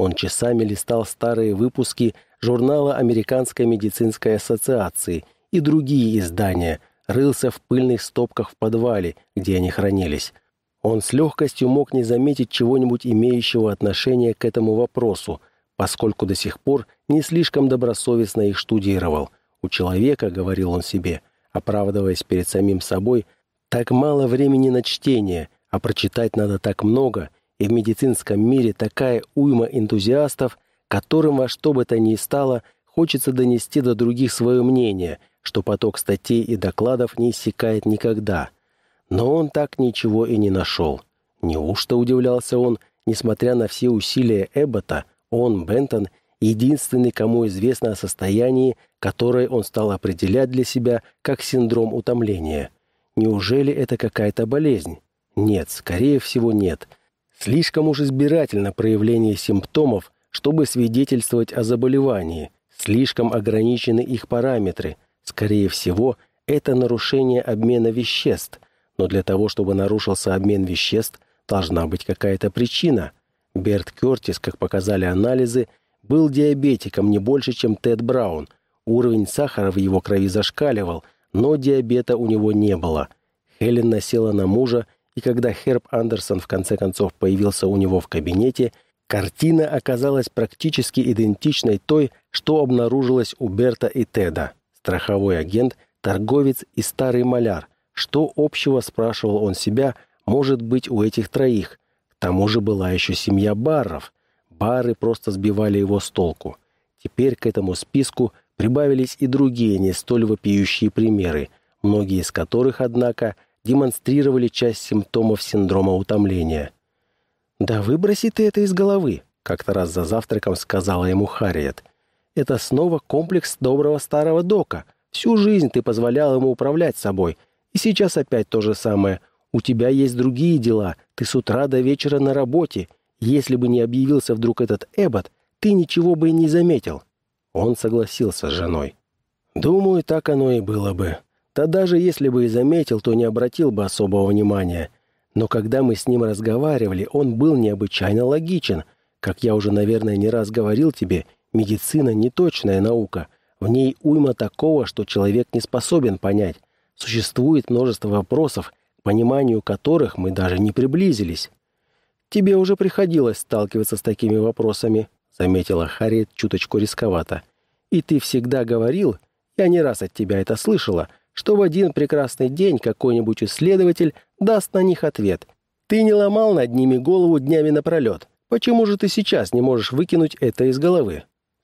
Он часами листал старые выпуски журнала Американской медицинской ассоциации и другие издания, рылся в пыльных стопках в подвале, где они хранились, он с легкостью мог не заметить чего-нибудь имеющего отношение к этому вопросу, поскольку до сих пор не слишком добросовестно их штудировал. У человека, говорил он себе, оправдываясь перед самим собой, так мало времени на чтение, а прочитать надо так много, и в медицинском мире такая уйма энтузиастов, которым во что бы то ни стало хочется донести до других свое мнение, что поток статей и докладов не иссякает никогда – но он так ничего и не нашел. Неужто, удивлялся он, несмотря на все усилия Эббота, он, Бентон, единственный, кому известно о состоянии, которое он стал определять для себя как синдром утомления. Неужели это какая-то болезнь? Нет, скорее всего, нет. Слишком уж избирательно проявление симптомов, чтобы свидетельствовать о заболевании. Слишком ограничены их параметры. Скорее всего, это нарушение обмена веществ, но для того, чтобы нарушился обмен веществ, должна быть какая-то причина. Берт Кертис, как показали анализы, был диабетиком не больше, чем Тед Браун. Уровень сахара в его крови зашкаливал, но диабета у него не было. Хелен насела на мужа, и когда Херб Андерсон в конце концов появился у него в кабинете, картина оказалась практически идентичной той, что обнаружилась у Берта и Теда. Страховой агент, торговец и старый маляр, что общего, спрашивал он себя, может быть у этих троих? К тому же была еще семья баров. Бары просто сбивали его с толку. Теперь к этому списку прибавились и другие не столь вопиющие примеры, многие из которых, однако, демонстрировали часть симптомов синдрома утомления. «Да выброси ты это из головы», — как-то раз за завтраком сказала ему Харриет. «Это снова комплекс доброго старого дока. Всю жизнь ты позволял ему управлять собой, и сейчас опять то же самое. У тебя есть другие дела, ты с утра до вечера на работе. Если бы не объявился вдруг этот Эббот, ты ничего бы и не заметил». Он согласился с женой. «Думаю, так оно и было бы. Да даже если бы и заметил, то не обратил бы особого внимания. Но когда мы с ним разговаривали, он был необычайно логичен. Как я уже, наверное, не раз говорил тебе, медицина — не точная наука. В ней уйма такого, что человек не способен понять. Существует множество вопросов, к пониманию которых мы даже не приблизились. «Тебе уже приходилось сталкиваться с такими вопросами», — заметила Харриет чуточку рисковато. «И ты всегда говорил, я не раз от тебя это слышала, что в один прекрасный день какой-нибудь исследователь даст на них ответ. Ты не ломал над ними голову днями напролет. Почему же ты сейчас не можешь выкинуть это из головы?»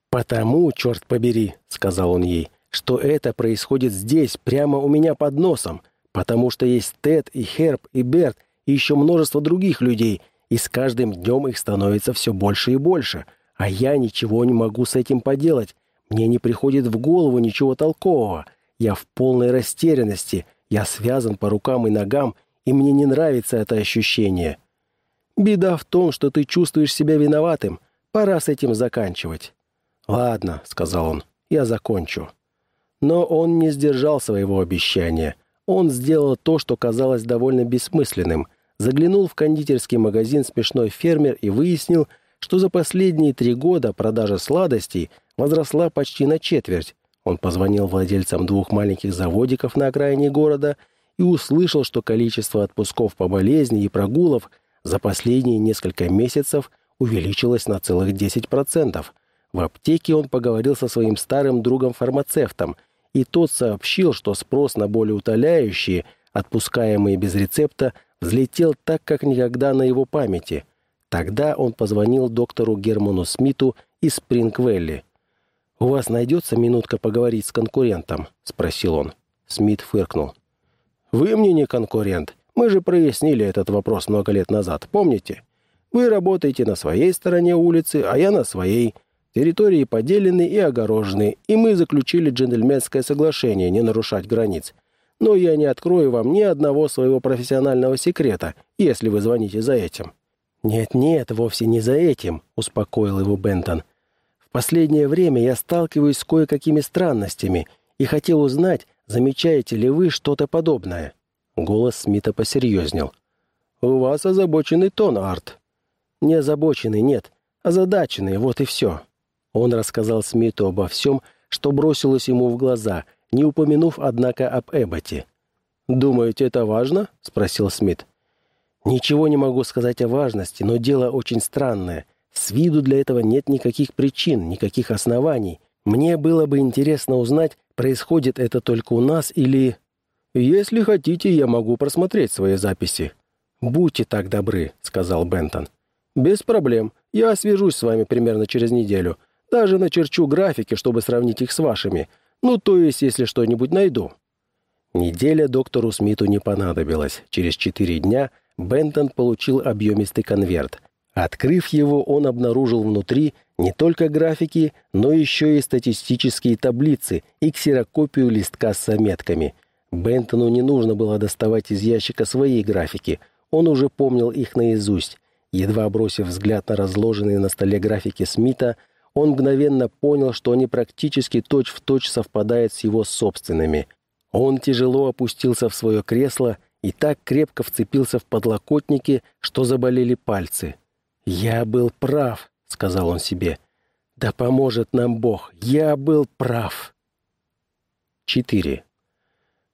«Потому, черт побери», — сказал он ей, — «что это происходит здесь, прямо у меня под носом, потому что есть Тед и Херб и Берт и еще множество других людей, и с каждым днем их становится все больше и больше, а я ничего не могу с этим поделать. Мне не приходит в голову ничего толкового. Я в полной растерянности, я связан по рукам и ногам, и мне не нравится это ощущение. Беда в том, что ты чувствуешь себя виноватым. Пора с этим заканчивать. «Ладно», — сказал он, — «я закончу». Но он не сдержал своего обещания. Он сделал то, что казалось довольно бессмысленным — заглянул в кондитерский магазин «Смешной фермер» и выяснил, что за последние три года продажа сладостей возросла почти на четверть. Он позвонил владельцам двух маленьких заводиков на окраине города и услышал, что количество отпусков по болезни и прогулов за последние несколько месяцев увеличилось на целых 10%. В аптеке он поговорил со своим старым другом-фармацевтом, и тот сообщил, что спрос на болеутоляющие, отпускаемые без рецепта, взлетел так, как никогда на его памяти. Тогда он позвонил доктору Герману Смиту из Спрингвелли. «У вас найдется минутка поговорить с конкурентом?» — спросил он. Смит фыркнул. «Вы мне не конкурент. Мы же прояснили этот вопрос много лет назад, помните? Вы работаете на своей стороне улицы, а я на своей. Территории поделены и огорожены, и мы заключили джентльменское соглашение не нарушать границ но я не открою вам ни одного своего профессионального секрета, если вы звоните за этим». «Нет-нет, вовсе не за этим», — успокоил его Бентон. «В последнее время я сталкиваюсь с кое-какими странностями и хотел узнать, замечаете ли вы что-то подобное». Голос Смита посерьезнел. «У вас озабоченный тон, Арт». «Не озабоченный, нет. Озадаченный, вот и все». Он рассказал Смиту обо всем, что бросилось ему в глаза — не упомянув, однако, об Эбботе. «Думаете, это важно?» — спросил Смит. «Ничего не могу сказать о важности, но дело очень странное. С виду для этого нет никаких причин, никаких оснований. Мне было бы интересно узнать, происходит это только у нас или...» «Если хотите, я могу просмотреть свои записи». «Будьте так добры», — сказал Бентон. «Без проблем. Я свяжусь с вами примерно через неделю. Даже начерчу графики, чтобы сравнить их с вашими. Ну, то есть, если что-нибудь найду». Неделя доктору Смиту не понадобилась. Через четыре дня Бентон получил объемистый конверт. Открыв его, он обнаружил внутри не только графики, но еще и статистические таблицы и ксерокопию листка с заметками. Бентону не нужно было доставать из ящика свои графики. Он уже помнил их наизусть. Едва бросив взгляд на разложенные на столе графики Смита, он мгновенно понял, что они практически точь-в-точь точь совпадают с его собственными. Он тяжело опустился в свое кресло и так крепко вцепился в подлокотники, что заболели пальцы. «Я был прав», — сказал он себе. «Да поможет нам Бог, я был прав». 4.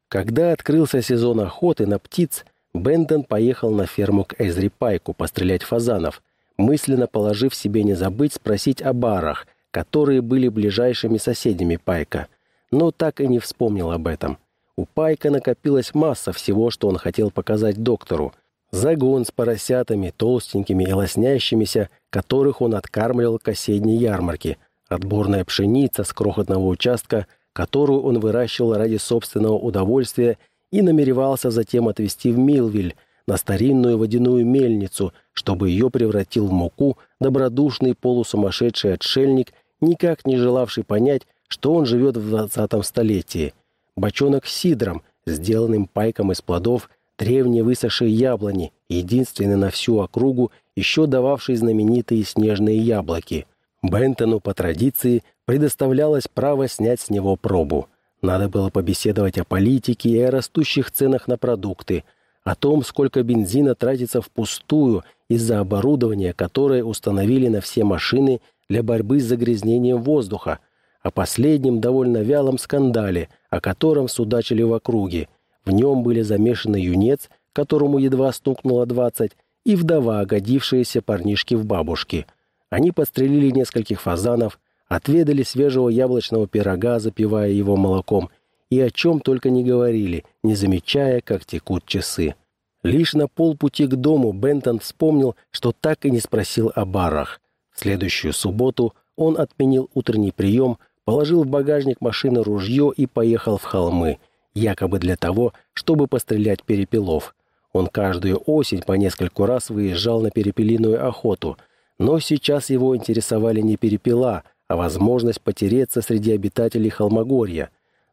Когда открылся сезон охоты на птиц, Бендон поехал на ферму к Эзри Пайку пострелять фазанов — мысленно положив себе не забыть спросить о барах, которые были ближайшими соседями Пайка, но так и не вспомнил об этом. У Пайка накопилась масса всего, что он хотел показать доктору. Загон с поросятами, толстенькими и лоснящимися, которых он откармливал к осенней ярмарке, отборная пшеница с крохотного участка, которую он выращивал ради собственного удовольствия и намеревался затем отвезти в Милвиль, на старинную водяную мельницу, чтобы ее превратил в муку добродушный полусумасшедший отшельник, никак не желавший понять, что он живет в двадцатом столетии. Бочонок с сидром, сделанным пайком из плодов древней высохшей яблони, единственный на всю округу, еще дававший знаменитые снежные яблоки. Бентону по традиции предоставлялось право снять с него пробу. Надо было побеседовать о политике и о растущих ценах на продукты, о том, сколько бензина тратится впустую из-за оборудования, которое установили на все машины для борьбы с загрязнением воздуха, о последнем довольно вялом скандале, о котором судачили в округе. В нем были замешаны юнец, которому едва стукнуло двадцать, и вдова, годившаяся парнишке в бабушке. Они подстрелили нескольких фазанов, отведали свежего яблочного пирога, запивая его молоком, и о чем только не говорили, не замечая, как текут часы. Лишь на полпути к дому Бентон вспомнил, что так и не спросил о барах. В следующую субботу он отменил утренний прием, положил в багажник машины ружье и поехал в холмы, якобы для того, чтобы пострелять перепелов. Он каждую осень по нескольку раз выезжал на перепелиную охоту, но сейчас его интересовали не перепела, а возможность потереться среди обитателей Холмогорья.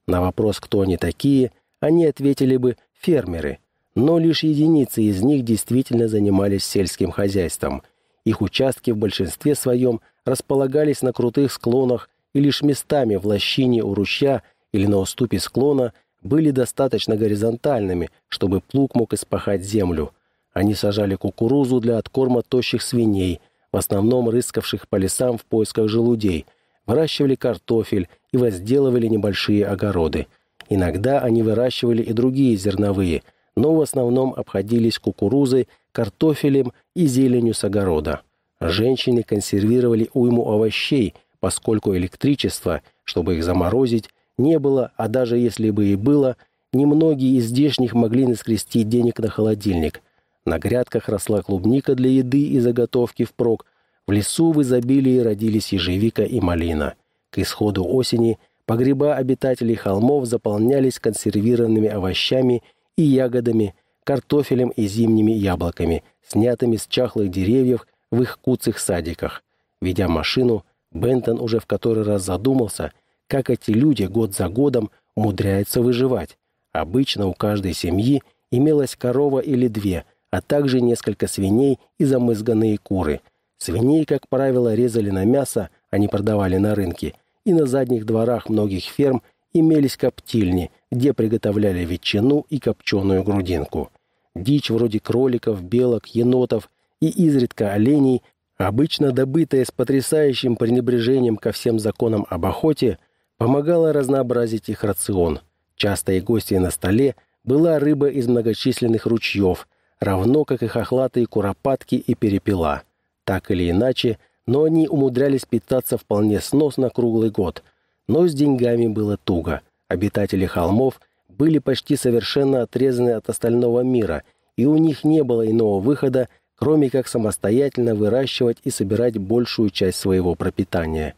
На вопрос, кто они такие, они ответили бы «фермеры», но лишь единицы из них действительно занимались сельским хозяйством. Их участки в большинстве своем располагались на крутых склонах и лишь местами в лощине у ручья или на уступе склона были достаточно горизонтальными, чтобы плуг мог испахать землю. Они сажали кукурузу для откорма тощих свиней, в основном рыскавших по лесам в поисках желудей, выращивали картофель и возделывали небольшие огороды. Иногда они выращивали и другие зерновые, но в основном обходились кукурузой, картофелем и зеленью с огорода. Женщины консервировали уйму овощей, поскольку электричество, чтобы их заморозить, не было, а даже если бы и было, немногие из здешних могли наскрести денег на холодильник. На грядках росла клубника для еды и заготовки впрок. В лесу в изобилии родились ежевика и малина. К исходу осени погреба обитателей холмов заполнялись консервированными овощами и ягодами, картофелем и зимними яблоками, снятыми с чахлых деревьев в их куцых садиках. Ведя машину, Бентон уже в который раз задумался, как эти люди год за годом умудряются выживать. Обычно у каждой семьи имелась корова или две, а также несколько свиней и замызганные куры. Свиней, как правило, резали на мясо, а не продавали на рынке, и на задних дворах многих ферм имелись коптильни, где приготовляли ветчину и копченую грудинку. Дичь вроде кроликов, белок, енотов и изредка оленей обычно добытая с потрясающим пренебрежением ко всем законам об охоте, помогала разнообразить их рацион. Частой гостьей на столе была рыба из многочисленных ручьев, равно как и хохлатые куропатки и перепела. Так или иначе, но они умудрялись питаться вполне сносно круглый год. Но с деньгами было туго. Обитатели холмов были почти совершенно отрезаны от остального мира, и у них не было иного выхода, кроме как самостоятельно выращивать и собирать большую часть своего пропитания.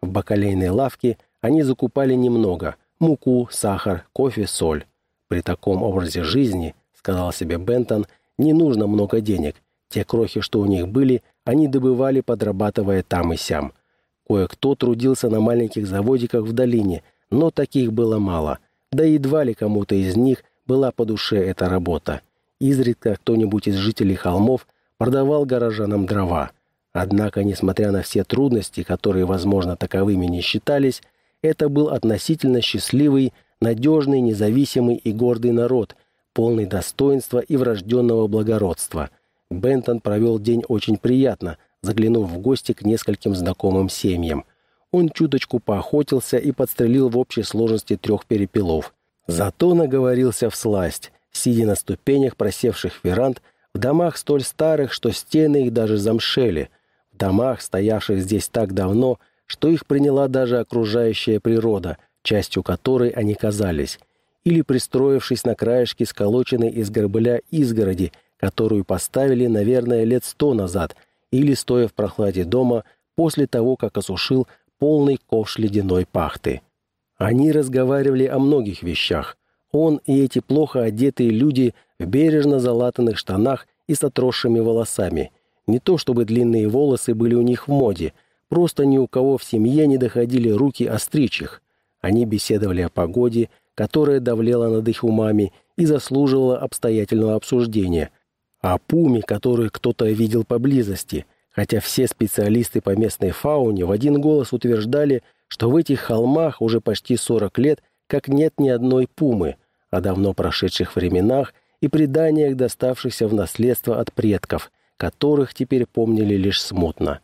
В бакалейной лавке они закупали немного – муку, сахар, кофе, соль. При таком образе жизни, сказал себе Бентон, не нужно много денег. Те крохи, что у них были, они добывали, подрабатывая там и сям. Кое-кто трудился на маленьких заводиках в долине, но таких было мало. Да едва ли кому-то из них была по душе эта работа. Изредка кто-нибудь из жителей холмов продавал горожанам дрова. Однако, несмотря на все трудности, которые, возможно, таковыми не считались, это был относительно счастливый, надежный, независимый и гордый народ, полный достоинства и врожденного благородства. Бентон провел день очень приятно, заглянув в гости к нескольким знакомым семьям. Он чуточку поохотился и подстрелил в общей сложности трех перепелов. Зато наговорился в сласть, сидя на ступенях просевших веранд в домах столь старых, что стены их даже замшели, в домах, стоявших здесь так давно, что их приняла даже окружающая природа, частью которой они казались, или пристроившись на краешке сколоченной из горбыля изгороди, которую поставили, наверное, лет сто назад, или стоя в прохладе дома после того, как осушил полный ковш ледяной пахты. Они разговаривали о многих вещах. Он и эти плохо одетые люди в бережно залатанных штанах и с отросшими волосами. Не то чтобы длинные волосы были у них в моде, просто ни у кого в семье не доходили руки остричь их. Они беседовали о погоде, которая давлела над их умами и заслуживала обстоятельного обсуждения, о пуме, которую кто-то видел поблизости, хотя все специалисты по местной фауне в один голос утверждали, что в этих холмах уже почти 40 лет как нет ни одной пумы, о давно прошедших временах и преданиях, доставшихся в наследство от предков, которых теперь помнили лишь смутно.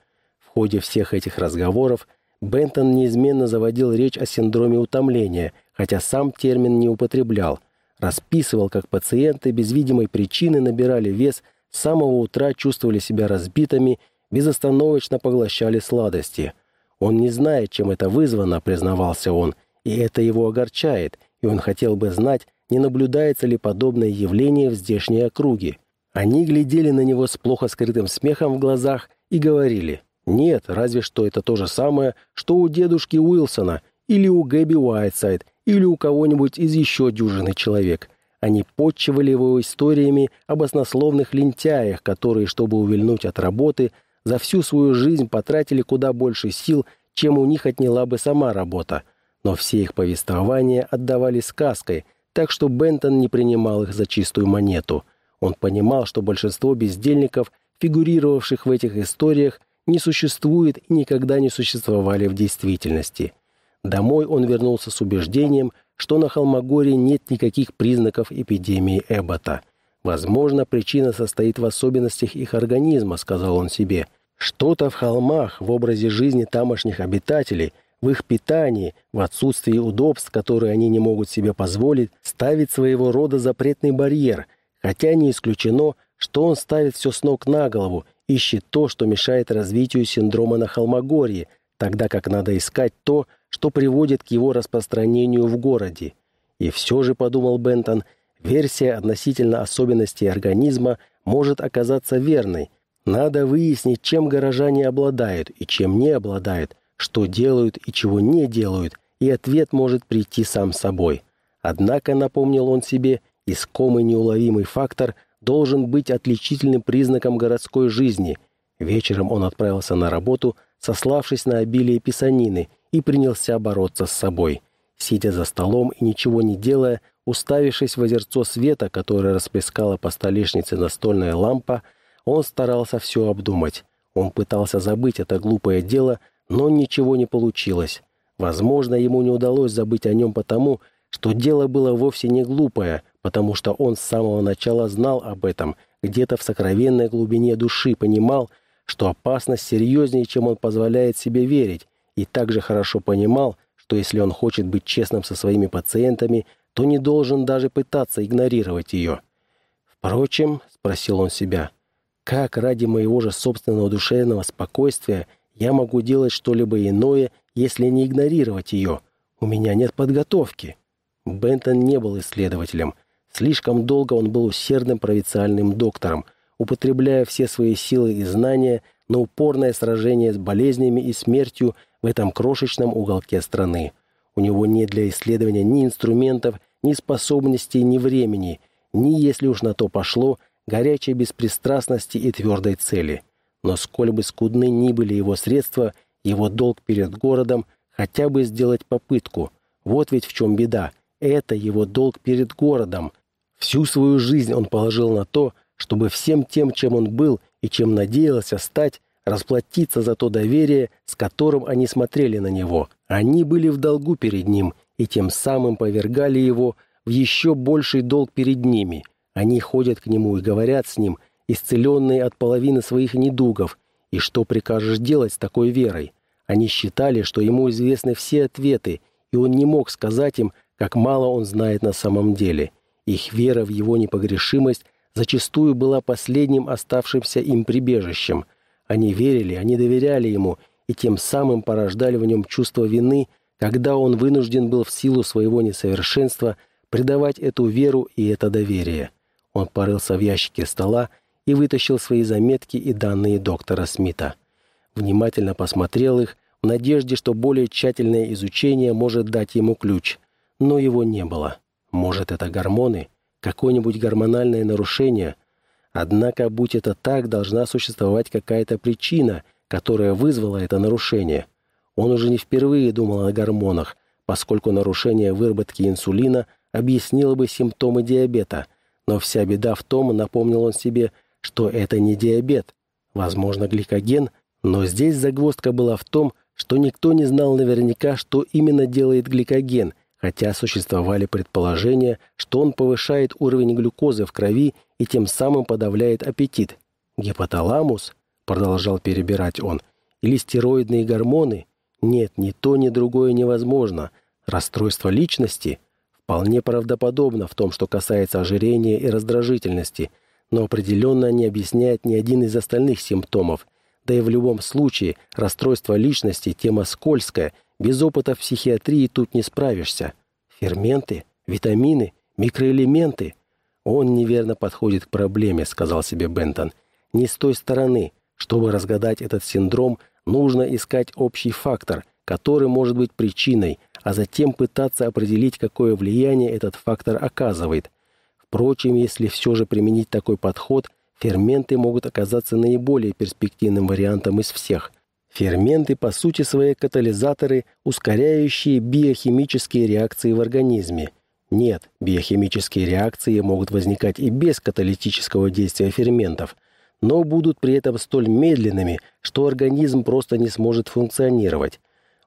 Ходе всех этих разговоров Бентон неизменно заводил речь о синдроме утомления, хотя сам термин не употреблял, расписывал, как пациенты без видимой причины набирали вес, с самого утра чувствовали себя разбитыми безостановочно поглощали сладости. Он не знает, чем это вызвано, признавался он, и это его огорчает, и он хотел бы знать, не наблюдается ли подобное явление в здешней округе. Они глядели на него с плохо скрытым смехом в глазах и говорили, «Нет, разве что это то же самое, что у дедушки Уилсона, или у Гэби Уайтсайд, или у кого-нибудь из еще дюжины человек». Они подчивали его историями об оснословных лентяях, которые, чтобы увильнуть от работы, за всю свою жизнь потратили куда больше сил, чем у них отняла бы сама работа. Но все их повествования отдавали сказкой, так что Бентон не принимал их за чистую монету. Он понимал, что большинство бездельников, фигурировавших в этих историях, не существует и никогда не существовали в действительности. Домой он вернулся с убеждением, что на Холмогории нет никаких признаков эпидемии Эббота – Возможно, причина состоит в особенностях их организма, сказал он себе. Что-то в холмах, в образе жизни тамошних обитателей, в их питании, в отсутствии удобств, которые они не могут себе позволить, ставит своего рода запретный барьер, хотя не исключено, что он ставит все с ног на голову, ищет то, что мешает развитию синдрома на Холмогорье, тогда как надо искать то, что приводит к его распространению в городе. И все же, подумал Бентон, — Версия относительно особенностей организма может оказаться верной. Надо выяснить, чем горожане обладают и чем не обладают, что делают и чего не делают, и ответ может прийти сам собой. Однако, напомнил он себе, искомый неуловимый фактор должен быть отличительным признаком городской жизни. Вечером он отправился на работу, сославшись на обилие писанины, и принялся бороться с собой. Сидя за столом и ничего не делая, Уставившись в озерцо света, которое расплескала по столешнице настольная лампа, он старался все обдумать. Он пытался забыть это глупое дело, но ничего не получилось. Возможно, ему не удалось забыть о нем потому, что дело было вовсе не глупое, потому что он с самого начала знал об этом, где-то в сокровенной глубине души понимал, что опасность серьезнее, чем он позволяет себе верить, и также хорошо понимал, что если он хочет быть честным со своими пациентами – то не должен даже пытаться игнорировать ее. Впрочем, спросил он себя, как ради моего же собственного душевного спокойствия я могу делать что-либо иное, если не игнорировать ее? У меня нет подготовки. Бентон не был исследователем. Слишком долго он был усердным провинциальным доктором, употребляя все свои силы и знания на упорное сражение с болезнями и смертью в этом крошечном уголке страны. У него нет для исследования ни инструментов, ни способностей, ни времени, ни, если уж на то пошло, горячей беспристрастности и твердой цели. Но сколь бы скудны ни были его средства, его долг перед городом хотя бы сделать попытку. Вот ведь в чем беда. Это его долг перед городом. Всю свою жизнь он положил на то, чтобы всем тем, чем он был и чем надеялся стать, расплатиться за то доверие, с которым они смотрели на него. Они были в долгу перед ним и тем самым повергали его в еще больший долг перед ними. Они ходят к нему и говорят с ним, исцеленные от половины своих недугов, и что прикажешь делать с такой верой? Они считали, что ему известны все ответы, и он не мог сказать им, как мало он знает на самом деле. Их вера в его непогрешимость зачастую была последним оставшимся им прибежищем – они верили, они доверяли ему и тем самым порождали в нем чувство вины, когда он вынужден был в силу своего несовершенства предавать эту веру и это доверие. Он порылся в ящике стола и вытащил свои заметки и данные доктора Смита. Внимательно посмотрел их в надежде, что более тщательное изучение может дать ему ключ, но его не было. Может, это гормоны? Какое-нибудь гормональное нарушение? Однако, будь это так, должна существовать какая-то причина, которая вызвала это нарушение. Он уже не впервые думал о гормонах, поскольку нарушение выработки инсулина объяснило бы симптомы диабета. Но вся беда в том, напомнил он себе, что это не диабет. возможно, гликоген, но здесь загвоздка была в том, что никто не знал наверняка, что именно делает гликоген, хотя существовали предположения, что он повышает уровень глюкозы в крови и тем самым подавляет аппетит. Гипоталамус, продолжал перебирать он, или стероидные гормоны? Нет, ни то, ни другое невозможно. Расстройство личности вполне правдоподобно в том, что касается ожирения и раздражительности, но определенно не объясняет ни один из остальных симптомов. Да и в любом случае, расстройство личности – тема скользкая, без опыта в психиатрии тут не справишься. Ферменты, витамины, микроэлементы. Он неверно подходит к проблеме, сказал себе Бентон. Не с той стороны. Чтобы разгадать этот синдром, нужно искать общий фактор, который может быть причиной, а затем пытаться определить, какое влияние этот фактор оказывает. Впрочем, если все же применить такой подход, ферменты могут оказаться наиболее перспективным вариантом из всех. Ферменты, по сути свои катализаторы, ускоряющие биохимические реакции в организме. Нет, биохимические реакции могут возникать и без каталитического действия ферментов, но будут при этом столь медленными, что организм просто не сможет функционировать.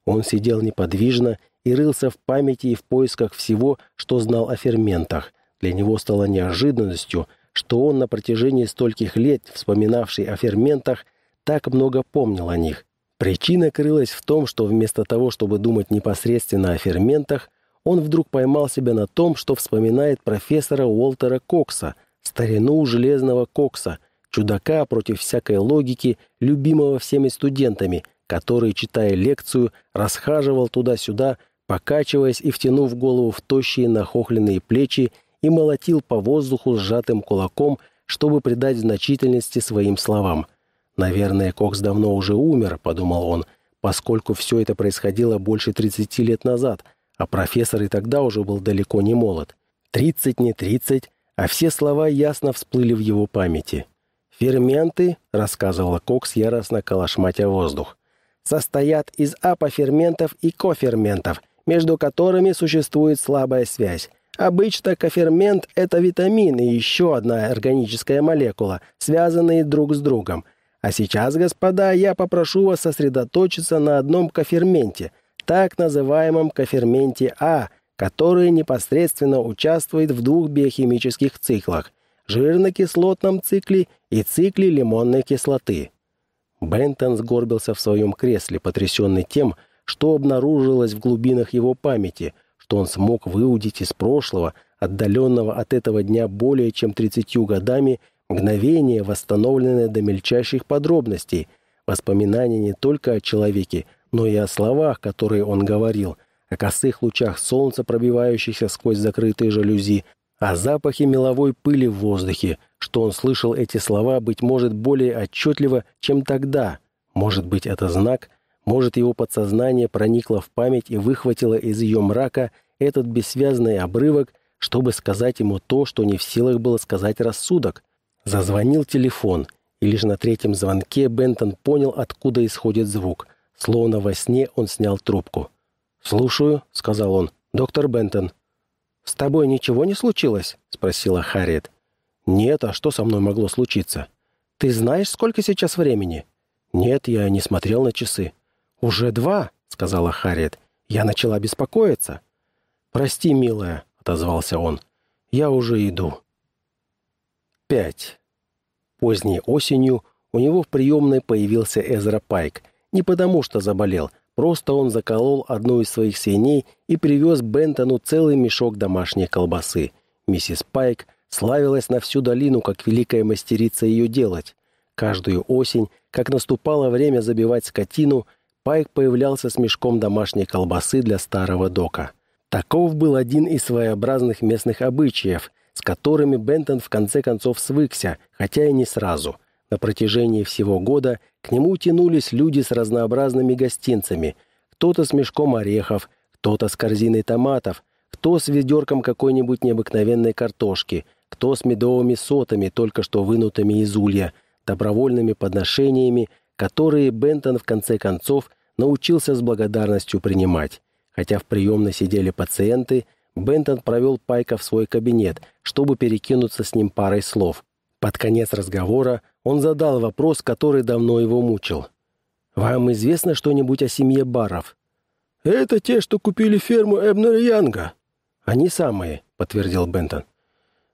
Он сидел неподвижно и рылся в памяти и в поисках всего, что знал о ферментах. Для него стало неожиданностью, что он на протяжении стольких лет, вспоминавший о ферментах, так много помнил о них. Причина крылась в том, что вместо того, чтобы думать непосредственно о ферментах, он вдруг поймал себя на том, что вспоминает профессора Уолтера Кокса, старину железного Кокса, чудака против всякой логики, любимого всеми студентами, который, читая лекцию, расхаживал туда-сюда, покачиваясь и втянув голову в тощие нахохленные плечи и молотил по воздуху сжатым кулаком, чтобы придать значительности своим словам. «Наверное, Кокс давно уже умер», — подумал он, поскольку все это происходило больше 30 лет назад, а профессор и тогда уже был далеко не молод. Тридцать не тридцать, а все слова ясно всплыли в его памяти. «Ферменты», — рассказывала Кокс, яростно калашматя воздух, «состоят из апоферментов и коферментов, между которыми существует слабая связь. Обычно кофермент – это витамин и еще одна органическая молекула, связанные друг с другом. А сейчас, господа, я попрошу вас сосредоточиться на одном коферменте, так называемом коферменте А, который непосредственно участвует в двух биохимических циклах – жирно-кислотном цикле и цикле лимонной кислоты. Бентон сгорбился в своем кресле, потрясенный тем, что обнаружилось в глубинах его памяти, что он смог выудить из прошлого, отдаленного от этого дня более чем 30 годами, мгновение, восстановленное до мельчайших подробностей, воспоминания не только о человеке, но и о словах, которые он говорил, о косых лучах солнца, пробивающихся сквозь закрытые жалюзи, о запахе меловой пыли в воздухе, что он слышал эти слова, быть может, более отчетливо, чем тогда. Может быть, это знак – может, его подсознание проникло в память и выхватило из ее мрака этот бессвязный обрывок, чтобы сказать ему то, что не в силах было сказать рассудок. Зазвонил телефон, и лишь на третьем звонке Бентон понял, откуда исходит звук. Словно во сне он снял трубку. «Слушаю», — сказал он. «Доктор Бентон». «С тобой ничего не случилось?» — спросила Харриет. «Нет, а что со мной могло случиться?» «Ты знаешь, сколько сейчас времени?» «Нет, я не смотрел на часы». «Уже два», — сказала Харриет. «Я начала беспокоиться». «Прости, милая», — отозвался он. «Я уже иду». Пять. Поздней осенью у него в приемной появился Эзра Пайк. Не потому что заболел, просто он заколол одну из своих свиней и привез Бентону целый мешок домашней колбасы. Миссис Пайк славилась на всю долину, как великая мастерица ее делать. Каждую осень, как наступало время забивать скотину, Пайк появлялся с мешком домашней колбасы для старого дока. Таков был один из своеобразных местных обычаев, с которыми Бентон в конце концов свыкся, хотя и не сразу. На протяжении всего года к нему тянулись люди с разнообразными гостинцами. Кто-то с мешком орехов, кто-то с корзиной томатов, кто с ведерком какой-нибудь необыкновенной картошки, кто с медовыми сотами, только что вынутыми из улья, добровольными подношениями, которые Бентон в конце концов научился с благодарностью принимать. Хотя в приемной сидели пациенты, Бентон провел Пайка в свой кабинет, чтобы перекинуться с ним парой слов. Под конец разговора он задал вопрос, который давно его мучил. «Вам известно что-нибудь о семье Баров?» «Это те, что купили ферму Эбнера Янга». «Они самые», — подтвердил Бентон.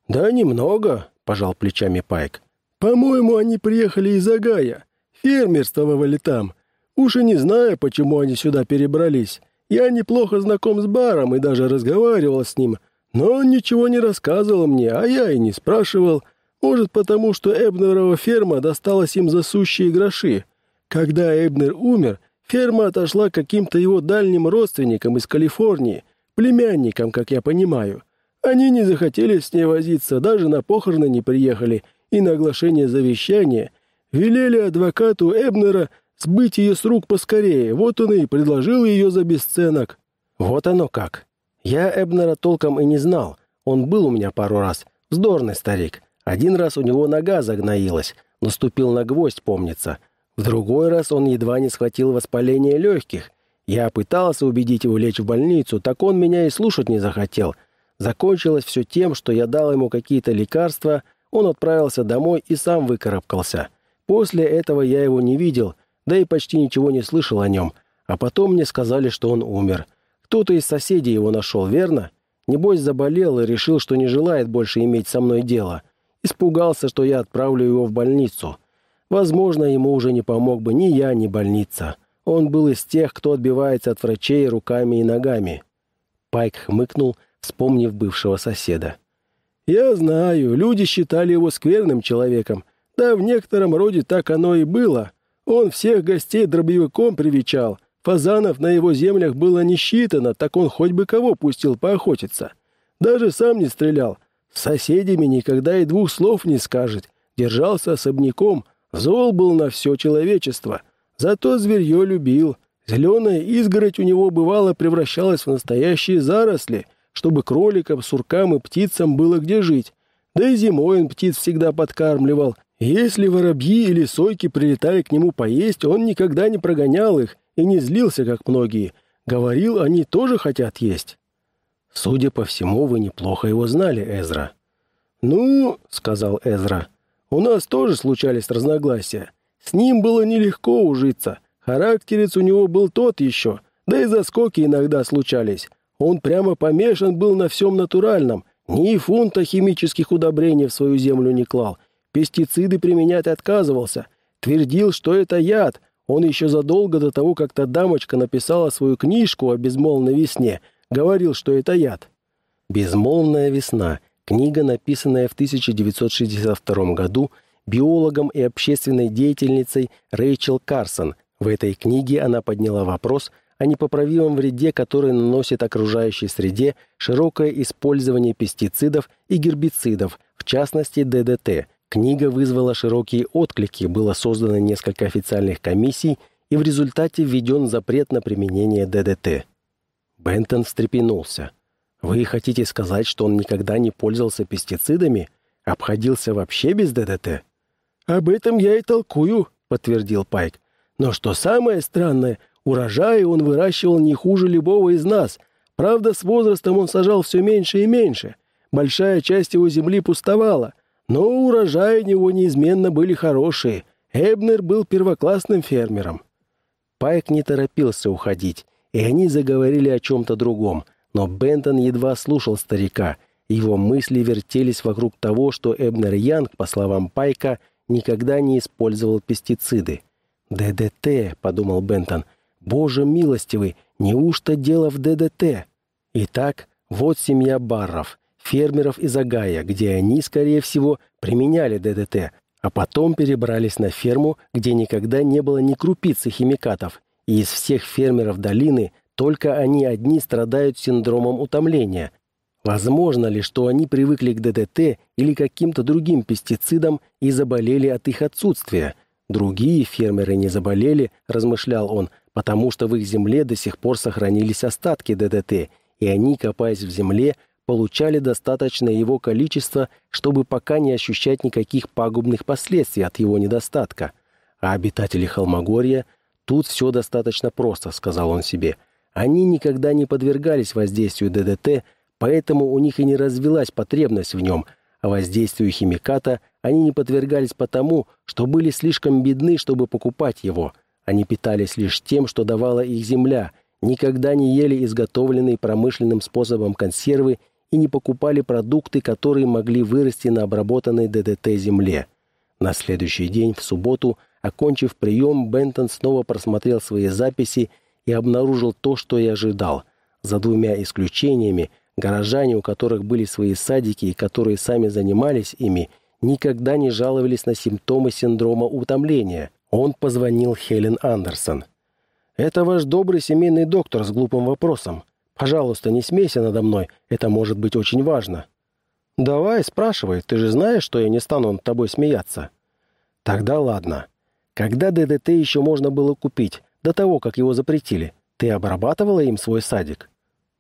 «Да немного», — пожал плечами Пайк. «По-моему, они приехали из Агая. Фермерствовали там. Уж и не знаю, почему они сюда перебрались. Я неплохо знаком с Баром и даже разговаривал с ним, но он ничего не рассказывал мне, а я и не спрашивал. Может, потому что Эбнерова ферма досталась им за сущие гроши. Когда Эбнер умер, ферма отошла каким-то его дальним родственникам из Калифорнии, племянникам, как я понимаю. Они не захотели с ней возиться, даже на похороны не приехали, и на оглашение завещания велели адвокату Эбнера сбыть ее с рук поскорее, вот он и предложил ее за бесценок». «Вот оно как. Я Эбнера толком и не знал. Он был у меня пару раз. Вздорный старик. Один раз у него нога загноилась, наступил на гвоздь, помнится. В другой раз он едва не схватил воспаление легких. Я пытался убедить его лечь в больницу, так он меня и слушать не захотел. Закончилось все тем, что я дал ему какие-то лекарства, он отправился домой и сам выкарабкался. После этого я его не видел, да и почти ничего не слышал о нем. А потом мне сказали, что он умер. Кто-то из соседей его нашел, верно? Небось заболел и решил, что не желает больше иметь со мной дело. Испугался, что я отправлю его в больницу. Возможно, ему уже не помог бы ни я, ни больница. Он был из тех, кто отбивается от врачей руками и ногами. Пайк хмыкнул, вспомнив бывшего соседа. «Я знаю, люди считали его скверным человеком. Да, в некотором роде так оно и было. Он всех гостей дробовиком привечал. Фазанов на его землях было не считано, так он хоть бы кого пустил поохотиться. Даже сам не стрелял, с соседями никогда и двух слов не скажет. Держался особняком, зол был на все человечество. Зато зверье любил. Зеленая изгородь у него бывало превращалась в настоящие заросли, чтобы кроликам, суркам и птицам было где жить. Да и зимой он птиц всегда подкармливал. Если воробьи или сойки прилетали к нему поесть, он никогда не прогонял их и не злился, как многие. Говорил, они тоже хотят есть. «Судя по всему, вы неплохо его знали, Эзра». «Ну, — сказал Эзра, — у нас тоже случались разногласия. С ним было нелегко ужиться. Характерец у него был тот еще, да и заскоки иногда случались. Он прямо помешан был на всем натуральном, ни фунта химических удобрений в свою землю не клал. Пестициды применять отказывался. Твердил, что это яд. Он еще задолго до того, как та дамочка написала свою книжку о безмолвной весне — говорил, что это яд. «Безмолвная весна» — книга, написанная в 1962 году биологом и общественной деятельницей Рэйчел Карсон. В этой книге она подняла вопрос о непоправимом вреде, который наносит окружающей среде широкое использование пестицидов и гербицидов, в частности ДДТ. Книга вызвала широкие отклики, было создано несколько официальных комиссий и в результате введен запрет на применение ДДТ. Бентон встрепенулся. «Вы хотите сказать, что он никогда не пользовался пестицидами? Обходился вообще без ДДТ?» «Об этом я и толкую», — подтвердил Пайк. «Но что самое странное, урожаи он выращивал не хуже любого из нас. Правда, с возрастом он сажал все меньше и меньше. Большая часть его земли пустовала. Но урожаи у него неизменно были хорошие. Эбнер был первоклассным фермером». Пайк не торопился уходить и они заговорили о чем-то другом, но Бентон едва слушал старика. Его мысли вертелись вокруг того, что Эбнер Янг, по словам Пайка, никогда не использовал пестициды. «ДДТ», — подумал Бентон, — «боже милостивый, неужто дело в ДДТ?» Итак, вот семья Барров, фермеров из Агая, где они, скорее всего, применяли ДДТ, а потом перебрались на ферму, где никогда не было ни крупицы химикатов, и из всех фермеров долины только они одни страдают синдромом утомления. Возможно ли, что они привыкли к ДДТ или каким-то другим пестицидам и заболели от их отсутствия? Другие фермеры не заболели, размышлял он, потому что в их земле до сих пор сохранились остатки ДДТ, и они, копаясь в земле, получали достаточное его количество, чтобы пока не ощущать никаких пагубных последствий от его недостатка. А обитатели Холмогорья – «Тут все достаточно просто», — сказал он себе. «Они никогда не подвергались воздействию ДДТ, поэтому у них и не развилась потребность в нем, а воздействию химиката они не подвергались потому, что были слишком бедны, чтобы покупать его. Они питались лишь тем, что давала их земля, никогда не ели изготовленные промышленным способом консервы и не покупали продукты, которые могли вырасти на обработанной ДДТ земле. На следующий день, в субботу, окончив прием, Бентон снова просмотрел свои записи и обнаружил то, что и ожидал. За двумя исключениями, горожане, у которых были свои садики и которые сами занимались ими, никогда не жаловались на симптомы синдрома утомления. Он позвонил Хелен Андерсон. «Это ваш добрый семейный доктор с глупым вопросом. Пожалуйста, не смейся надо мной, это может быть очень важно». «Давай, спрашивай, ты же знаешь, что я не стану над тобой смеяться». «Тогда ладно. Когда ДДТ еще можно было купить, до того, как его запретили, ты обрабатывала им свой садик?»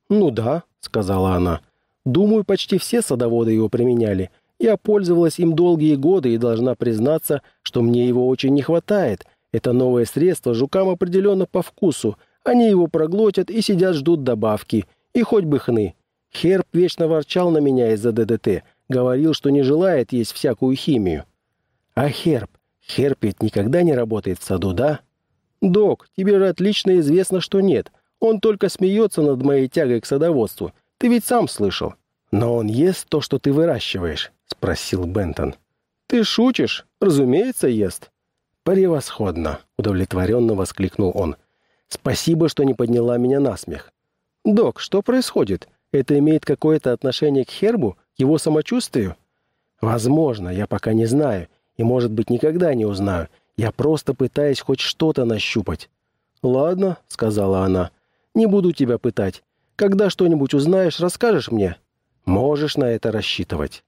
«Ну да», — сказала она. «Думаю, почти все садоводы его применяли. Я пользовалась им долгие годы и должна признаться, что мне его очень не хватает. Это новое средство жукам определенно по вкусу. Они его проглотят и сидят ждут добавки. И хоть бы хны. Херб вечно ворчал на меня из-за ДДТ, говорил, что не желает есть всякую химию. А Херб? Херб ведь никогда не работает в саду, да? Док, тебе же отлично известно, что нет. Он только смеется над моей тягой к садоводству. Ты ведь сам слышал. Но он ест то, что ты выращиваешь, спросил Бентон. Ты шутишь? Разумеется, ест. Превосходно, удовлетворенно воскликнул он. Спасибо, что не подняла меня на смех. Док, что происходит? Это имеет какое-то отношение к Хербу, его самочувствию? Возможно, я пока не знаю, и, может быть, никогда не узнаю. Я просто пытаюсь хоть что-то нащупать. «Ладно», — сказала она, — «не буду тебя пытать. Когда что-нибудь узнаешь, расскажешь мне?» «Можешь на это рассчитывать».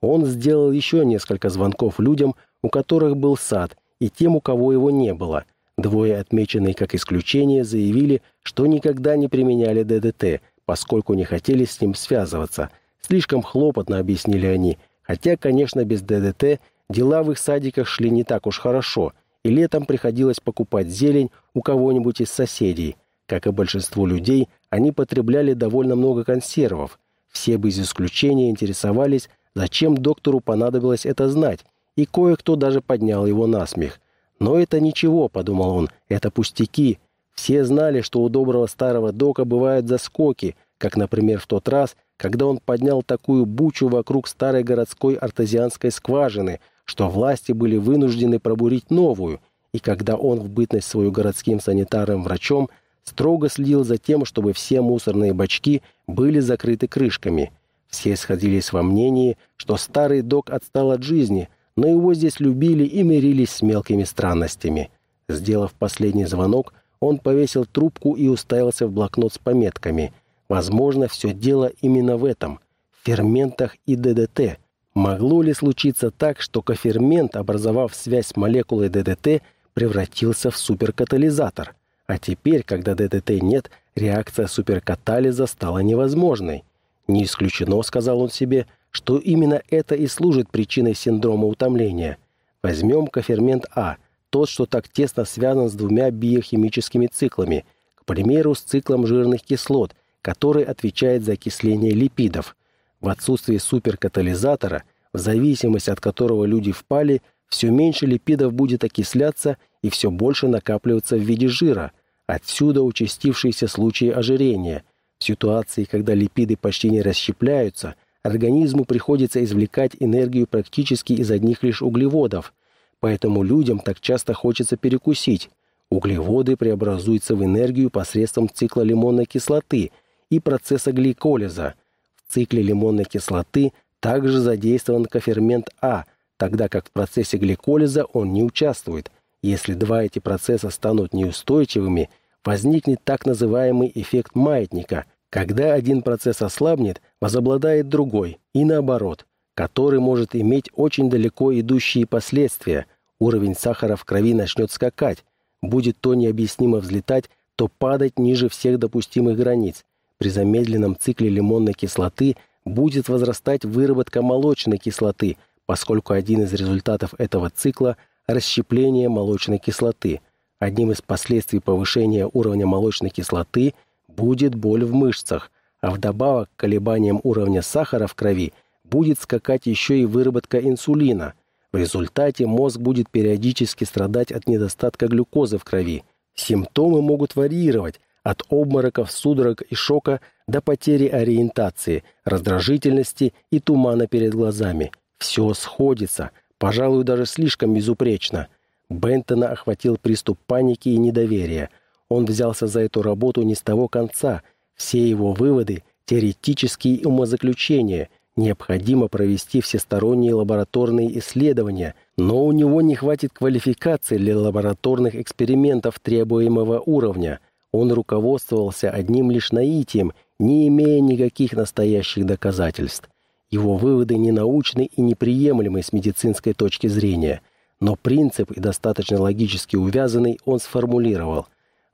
Он сделал еще несколько звонков людям, у которых был сад, и тем, у кого его не было. Двое, отмеченные как исключение, заявили, что никогда не применяли ДДТ, поскольку не хотели с ним связываться. Слишком хлопотно, объяснили они. Хотя, конечно, без ДДТ дела в их садиках шли не так уж хорошо, и летом приходилось покупать зелень у кого-нибудь из соседей. Как и большинство людей, они потребляли довольно много консервов. Все без исключения интересовались, зачем доктору понадобилось это знать, и кое-кто даже поднял его на смех. «Но это ничего», — подумал он, — «это пустяки, все знали, что у доброго старого дока бывают заскоки, как, например, в тот раз, когда он поднял такую бучу вокруг старой городской артезианской скважины, что власти были вынуждены пробурить новую, и когда он в бытность свою городским санитарным врачом строго следил за тем, чтобы все мусорные бачки были закрыты крышками. Все сходились во мнении, что старый док отстал от жизни, но его здесь любили и мирились с мелкими странностями. Сделав последний звонок, он повесил трубку и уставился в блокнот с пометками. Возможно, все дело именно в этом – ферментах и ДДТ. Могло ли случиться так, что кофермент, образовав связь с молекулой ДДТ, превратился в суперкатализатор? А теперь, когда ДДТ нет, реакция суперкатализа стала невозможной. Не исключено, сказал он себе, что именно это и служит причиной синдрома утомления. Возьмем кофермент А – тот, что так тесно связан с двумя биохимическими циклами, к примеру, с циклом жирных кислот, который отвечает за окисление липидов. В отсутствии суперкатализатора, в зависимость от которого люди впали, все меньше липидов будет окисляться и все больше накапливаться в виде жира. Отсюда участившиеся случаи ожирения. В ситуации, когда липиды почти не расщепляются, организму приходится извлекать энергию практически из одних лишь углеводов – Поэтому людям так часто хочется перекусить. Углеводы преобразуются в энергию посредством цикла лимонной кислоты и процесса гликолиза. В цикле лимонной кислоты также задействован кофермент А, тогда как в процессе гликолиза он не участвует. Если два эти процесса станут неустойчивыми, возникнет так называемый эффект маятника, когда один процесс ослабнет, возобладает другой, и наоборот – который может иметь очень далеко идущие последствия. Уровень сахара в крови начнет скакать, будет то необъяснимо взлетать, то падать ниже всех допустимых границ. При замедленном цикле лимонной кислоты будет возрастать выработка молочной кислоты, поскольку один из результатов этого цикла – расщепление молочной кислоты. Одним из последствий повышения уровня молочной кислоты будет боль в мышцах, а вдобавок к колебаниям уровня сахара в крови – будет скакать еще и выработка инсулина. В результате мозг будет периодически страдать от недостатка глюкозы в крови. Симптомы могут варьировать от обмороков, судорог и шока до потери ориентации, раздражительности и тумана перед глазами. Все сходится, пожалуй, даже слишком безупречно. Бентона охватил приступ паники и недоверия. Он взялся за эту работу не с того конца. Все его выводы – теоретические умозаключения. Необходимо провести всесторонние лабораторные исследования, но у него не хватит квалификации для лабораторных экспериментов требуемого уровня. Он руководствовался одним лишь наитием, не имея никаких настоящих доказательств. Его выводы ненаучны и неприемлемы с медицинской точки зрения, но принцип и достаточно логически увязанный он сформулировал.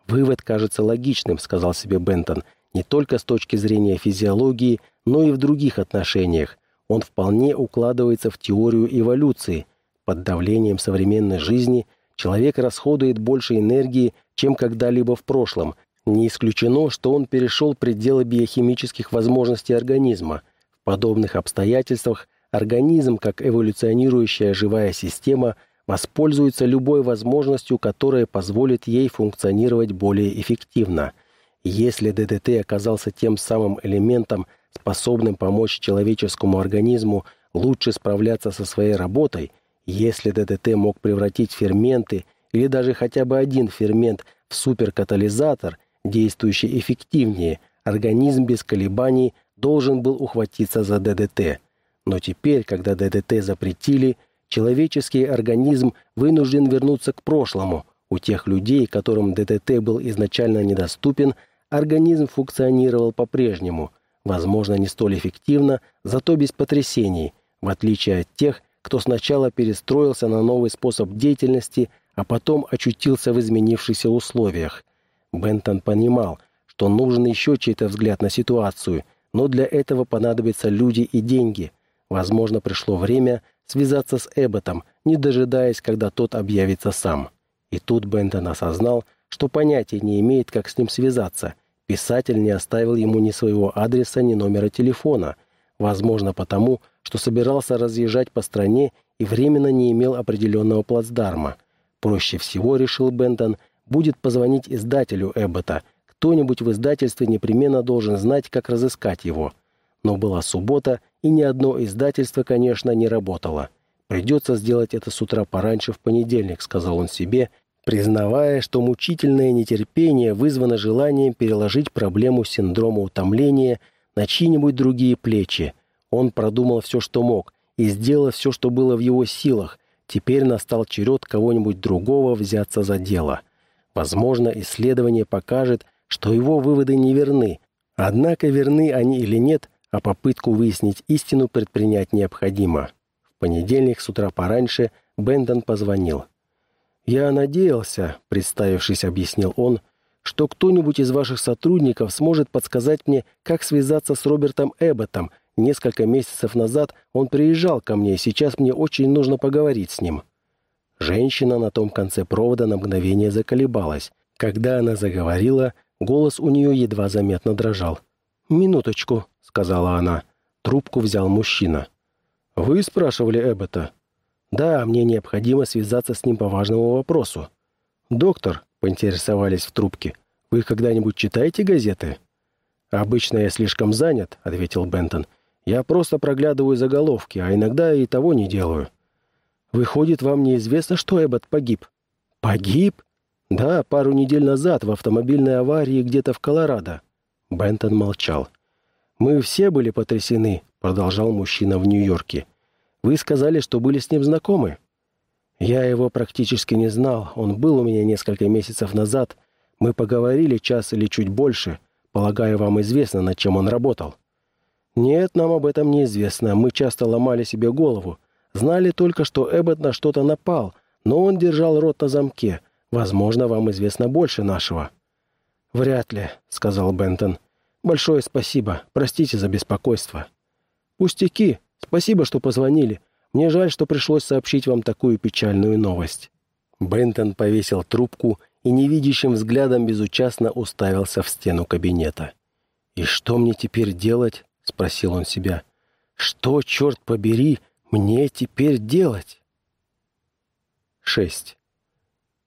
«Вывод кажется логичным», — сказал себе Бентон, не только с точки зрения физиологии, но и в других отношениях. Он вполне укладывается в теорию эволюции. Под давлением современной жизни человек расходует больше энергии, чем когда-либо в прошлом. Не исключено, что он перешел пределы биохимических возможностей организма. В подобных обстоятельствах организм, как эволюционирующая живая система, воспользуется любой возможностью, которая позволит ей функционировать более эффективно. Если ДДТ оказался тем самым элементом, способным помочь человеческому организму лучше справляться со своей работой, если ДДТ мог превратить ферменты или даже хотя бы один фермент в суперкатализатор, действующий эффективнее, организм без колебаний должен был ухватиться за ДДТ. Но теперь, когда ДДТ запретили, человеческий организм вынужден вернуться к прошлому. У тех людей, которым ДДТ был изначально недоступен, организм функционировал по-прежнему – Возможно, не столь эффективно, зато без потрясений, в отличие от тех, кто сначала перестроился на новый способ деятельности, а потом очутился в изменившихся условиях. Бентон понимал, что нужен еще чей-то взгляд на ситуацию, но для этого понадобятся люди и деньги. Возможно, пришло время связаться с Эбботом, не дожидаясь, когда тот объявится сам. И тут Бентон осознал, что понятия не имеет, как с ним связаться – Писатель не оставил ему ни своего адреса, ни номера телефона, возможно потому, что собирался разъезжать по стране и временно не имел определенного плацдарма. Проще всего, решил Бентон, будет позвонить издателю Эббота. Кто-нибудь в издательстве непременно должен знать, как разыскать его. Но была суббота, и ни одно издательство, конечно, не работало. «Придется сделать это с утра пораньше в понедельник», — сказал он себе, — признавая, что мучительное нетерпение вызвано желанием переложить проблему синдрома утомления на чьи-нибудь другие плечи. Он продумал все, что мог, и сделал все, что было в его силах. Теперь настал черед кого-нибудь другого взяться за дело. Возможно, исследование покажет, что его выводы неверны. Однако верны они или нет, а попытку выяснить истину предпринять необходимо. В понедельник с утра пораньше Бендон позвонил. «Я надеялся», — представившись, объяснил он, «что кто-нибудь из ваших сотрудников сможет подсказать мне, как связаться с Робертом Эбботом. Несколько месяцев назад он приезжал ко мне, и сейчас мне очень нужно поговорить с ним». Женщина на том конце провода на мгновение заколебалась. Когда она заговорила, голос у нее едва заметно дрожал. «Минуточку», — сказала она. Трубку взял мужчина. «Вы спрашивали Эббота?» «Да, мне необходимо связаться с ним по важному вопросу». «Доктор», — поинтересовались в трубке, — «вы когда-нибудь читаете газеты?» «Обычно я слишком занят», — ответил Бентон. «Я просто проглядываю заголовки, а иногда и того не делаю». «Выходит, вам неизвестно, что Эббот погиб?» «Погиб?» «Да, пару недель назад в автомобильной аварии где-то в Колорадо». Бентон молчал. «Мы все были потрясены», — продолжал мужчина в Нью-Йорке. Вы сказали, что были с ним знакомы?» «Я его практически не знал. Он был у меня несколько месяцев назад. Мы поговорили час или чуть больше. Полагаю, вам известно, над чем он работал». «Нет, нам об этом неизвестно. Мы часто ломали себе голову. Знали только, что Эббот на что-то напал, но он держал рот на замке. Возможно, вам известно больше нашего». «Вряд ли», — сказал Бентон. «Большое спасибо. Простите за беспокойство». «Пустяки. Спасибо, что позвонили. Мне жаль, что пришлось сообщить вам такую печальную новость». Бентон повесил трубку и невидящим взглядом безучастно уставился в стену кабинета. «И что мне теперь делать?» — спросил он себя. Что, черт побери, мне теперь делать? 6.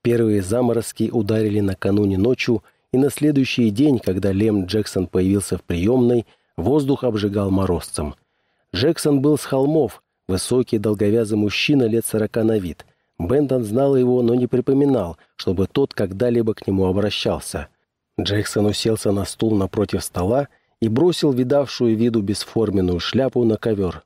Первые заморозки ударили накануне ночью, и на следующий день, когда Лем Джексон появился в приемной, воздух обжигал морозцем. Джексон был с холмов, высокий долговязый мужчина лет сорока на вид. Бентон знал его, но не припоминал, чтобы тот когда-либо к нему обращался. Джексон уселся на стул напротив стола и бросил видавшую виду бесформенную шляпу на ковер.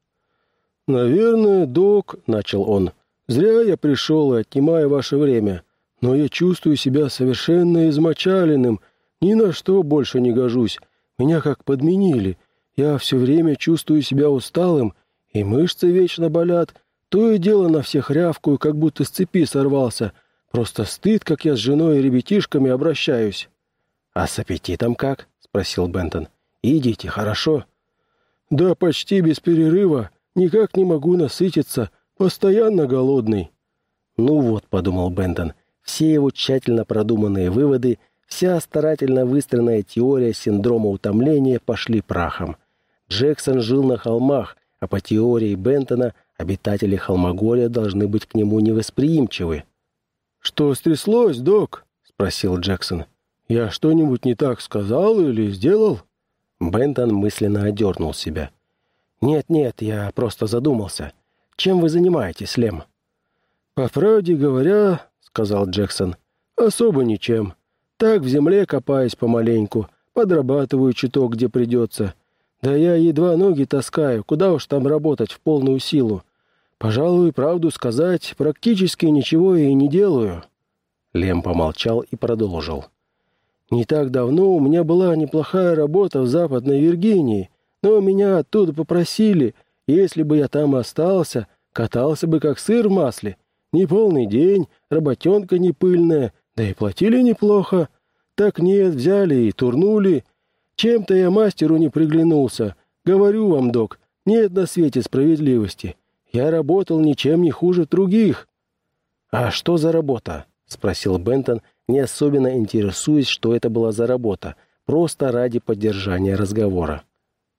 «Наверное, док», — начал он, — «зря я пришел и отнимаю ваше время, но я чувствую себя совершенно измочаленным, ни на что больше не гожусь, меня как подменили, я все время чувствую себя усталым, и мышцы вечно болят, то и дело на всех рявкую, как будто с цепи сорвался, просто стыд, как я с женой и ребятишками обращаюсь». «А с аппетитом как?» — спросил Бентон. «Идите, хорошо?» «Да почти без перерыва. Никак не могу насытиться. Постоянно голодный». «Ну вот», — подумал Бентон, — «все его тщательно продуманные выводы, вся старательно выстроенная теория синдрома утомления пошли прахом. Джексон жил на холмах, а по теории Бентона обитатели Холмогория должны быть к нему невосприимчивы». «Что стряслось, док?» — спросил Джексон. «Я что-нибудь не так сказал или сделал?» Бентон мысленно одернул себя. «Нет-нет, я просто задумался. Чем вы занимаетесь, Лем?» «По правде говоря, — сказал Джексон, — особо ничем. Так в земле копаюсь помаленьку, подрабатываю чуток, где придется. Да я едва ноги таскаю, куда уж там работать в полную силу. Пожалуй, правду сказать, практически ничего и не делаю». Лем помолчал и продолжил. Не так давно у меня была неплохая работа в Западной Виргинии, но меня оттуда попросили, если бы я там остался, катался бы как сыр в масле. Неполный день, работенка не пыльная, да и платили неплохо. Так нет, взяли и турнули. Чем-то я мастеру не приглянулся. Говорю вам, док, нет на свете справедливости. Я работал ничем не хуже других. — А что за работа? — спросил Бентон, не особенно интересуясь, что это была за работа, просто ради поддержания разговора.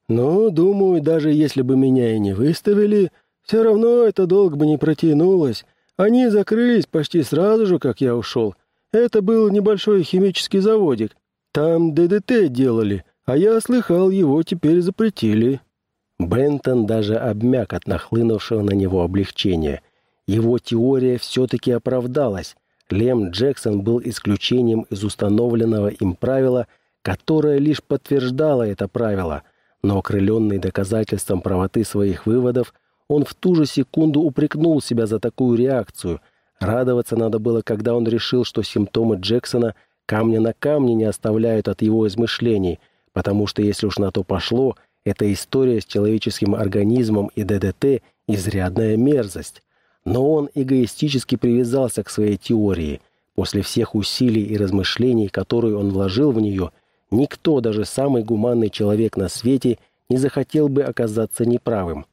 «Ну, думаю, даже если бы меня и не выставили, все равно это долго бы не протянулось. Они закрылись почти сразу же, как я ушел. Это был небольшой химический заводик. Там ДДТ делали, а я слыхал, его теперь запретили». Бентон даже обмяк от нахлынувшего на него облегчения. Его теория все-таки оправдалась. Лем Джексон был исключением из установленного им правила, которое лишь подтверждало это правило, но окрыленный доказательством правоты своих выводов, он в ту же секунду упрекнул себя за такую реакцию. Радоваться надо было, когда он решил, что симптомы Джексона камня на камне не оставляют от его измышлений, потому что если уж на то пошло, эта история с человеческим организмом и ДДТ – изрядная мерзость. Но он эгоистически привязался к своей теории. После всех усилий и размышлений, которые он вложил в нее, никто, даже самый гуманный человек на свете, не захотел бы оказаться неправым.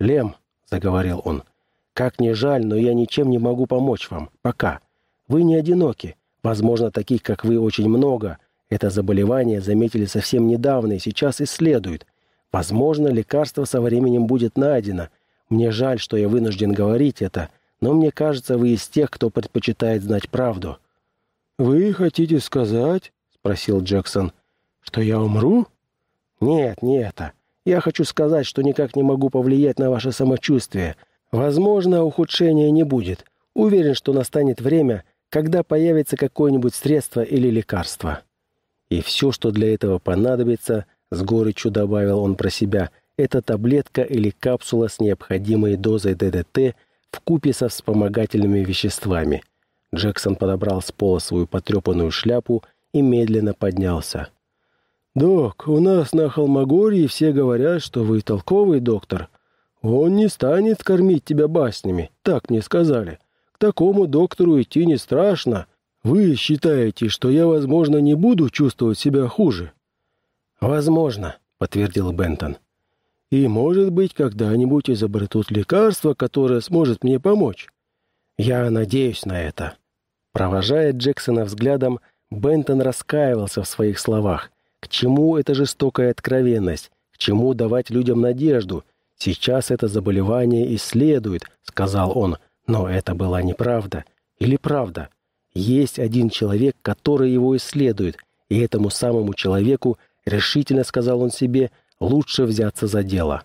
«Лем», — заговорил он, — «как не жаль, но я ничем не могу помочь вам. Пока. Вы не одиноки. Возможно, таких, как вы, очень много. Это заболевание заметили совсем недавно и сейчас исследуют. Возможно, лекарство со временем будет найдено, мне жаль, что я вынужден говорить это, но мне кажется, вы из тех, кто предпочитает знать правду». «Вы хотите сказать, — спросил Джексон, — что я умру?» «Нет, не это. Я хочу сказать, что никак не могу повлиять на ваше самочувствие. Возможно, ухудшения не будет. Уверен, что настанет время, когда появится какое-нибудь средство или лекарство. И все, что для этого понадобится, с горечью добавил он про себя, это таблетка или капсула с необходимой дозой ДДТ в купе со вспомогательными веществами. Джексон подобрал с пола свою потрепанную шляпу и медленно поднялся. «Док, у нас на Холмогории все говорят, что вы толковый доктор. Он не станет кормить тебя баснями, так мне сказали. К такому доктору идти не страшно. Вы считаете, что я, возможно, не буду чувствовать себя хуже?» «Возможно», — подтвердил Бентон. И, может быть, когда-нибудь изобретут лекарство, которое сможет мне помочь. Я надеюсь на это. Провожая Джексона взглядом, Бентон раскаивался в своих словах. К чему эта жестокая откровенность? К чему давать людям надежду? «Сейчас это заболевание исследуют», — сказал он. Но это была неправда. Или правда? Есть один человек, который его исследует, и этому самому человеку, решительно сказал он себе, лучше взяться за дело.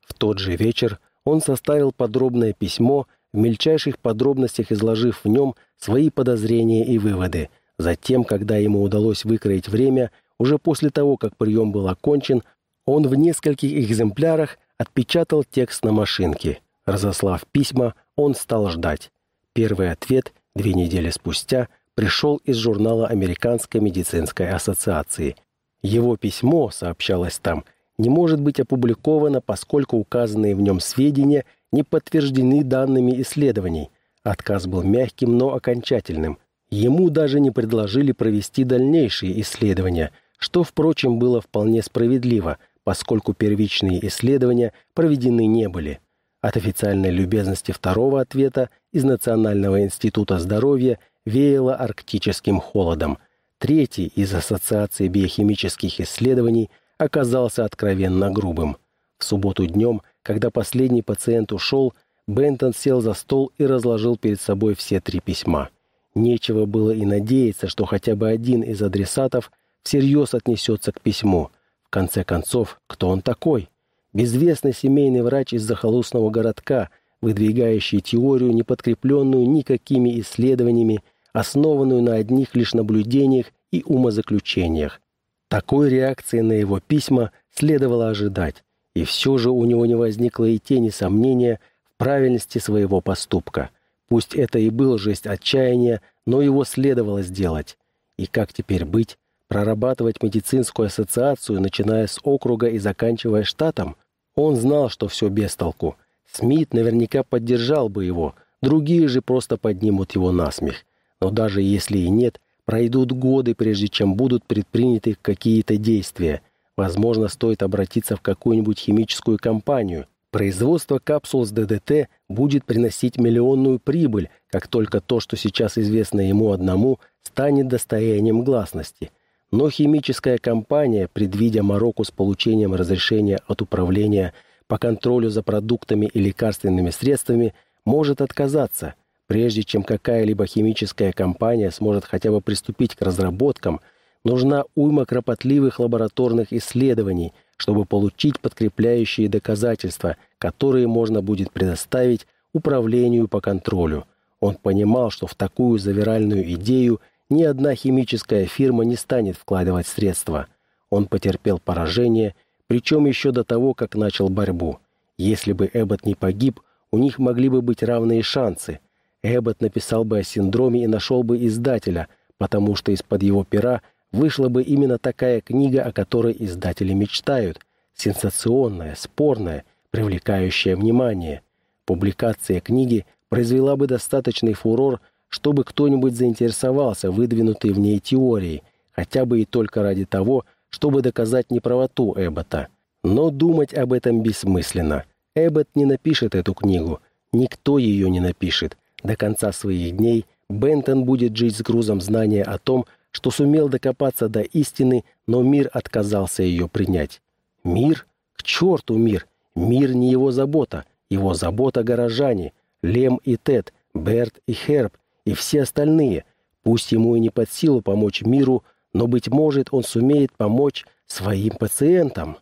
В тот же вечер он составил подробное письмо, в мельчайших подробностях изложив в нем свои подозрения и выводы. Затем, когда ему удалось выкроить время, уже после того, как прием был окончен, он в нескольких экземплярах отпечатал текст на машинке. Разослав письма, он стал ждать. Первый ответ две недели спустя пришел из журнала Американской медицинской ассоциации. Его письмо, сообщалось там, не может быть опубликовано, поскольку указанные в нем сведения не подтверждены данными исследований. Отказ был мягким, но окончательным. Ему даже не предложили провести дальнейшие исследования, что, впрочем, было вполне справедливо, поскольку первичные исследования проведены не были. От официальной любезности второго ответа из Национального института здоровья веяло арктическим холодом. Третий из Ассоциации биохимических исследований оказался откровенно грубым. В субботу днем, когда последний пациент ушел, Бентон сел за стол и разложил перед собой все три письма. Нечего было и надеяться, что хотя бы один из адресатов всерьез отнесется к письму. В конце концов, кто он такой? Безвестный семейный врач из захолустного городка, выдвигающий теорию, не подкрепленную никакими исследованиями, основанную на одних лишь наблюдениях и умозаключениях. Такой реакции на его письма следовало ожидать, и все же у него не возникло и тени сомнения в правильности своего поступка. Пусть это и был жесть отчаяния, но его следовало сделать. И как теперь быть? Прорабатывать медицинскую ассоциацию, начиная с округа и заканчивая штатом? Он знал, что все без толку. Смит наверняка поддержал бы его, другие же просто поднимут его на смех. Но даже если и нет, пройдут годы, прежде чем будут предприняты какие-то действия. Возможно, стоит обратиться в какую-нибудь химическую компанию. Производство капсул с ДДТ будет приносить миллионную прибыль, как только то, что сейчас известно ему одному, станет достоянием гласности – но химическая компания, предвидя Марокко с получением разрешения от управления по контролю за продуктами и лекарственными средствами, может отказаться, прежде чем какая-либо химическая компания сможет хотя бы приступить к разработкам, нужна уйма кропотливых лабораторных исследований, чтобы получить подкрепляющие доказательства, которые можно будет предоставить управлению по контролю. Он понимал, что в такую завиральную идею – ни одна химическая фирма не станет вкладывать средства. Он потерпел поражение, причем еще до того, как начал борьбу. Если бы Эббот не погиб, у них могли бы быть равные шансы. Эббот написал бы о синдроме и нашел бы издателя, потому что из-под его пера вышла бы именно такая книга, о которой издатели мечтают. Сенсационная, спорная, привлекающая внимание. Публикация книги произвела бы достаточный фурор, чтобы кто-нибудь заинтересовался выдвинутой в ней теорией, хотя бы и только ради того, чтобы доказать неправоту Эббота. Но думать об этом бессмысленно. Эббот не напишет эту книгу. Никто ее не напишет. До конца своих дней Бентон будет жить с грузом знания о том, что сумел докопаться до истины, но мир отказался ее принять. Мир? К черту мир! Мир не его забота. Его забота горожане. Лем и Тед, Берт и Херб, и все остальные. Пусть ему и не под силу помочь миру, но, быть может, он сумеет помочь своим пациентам.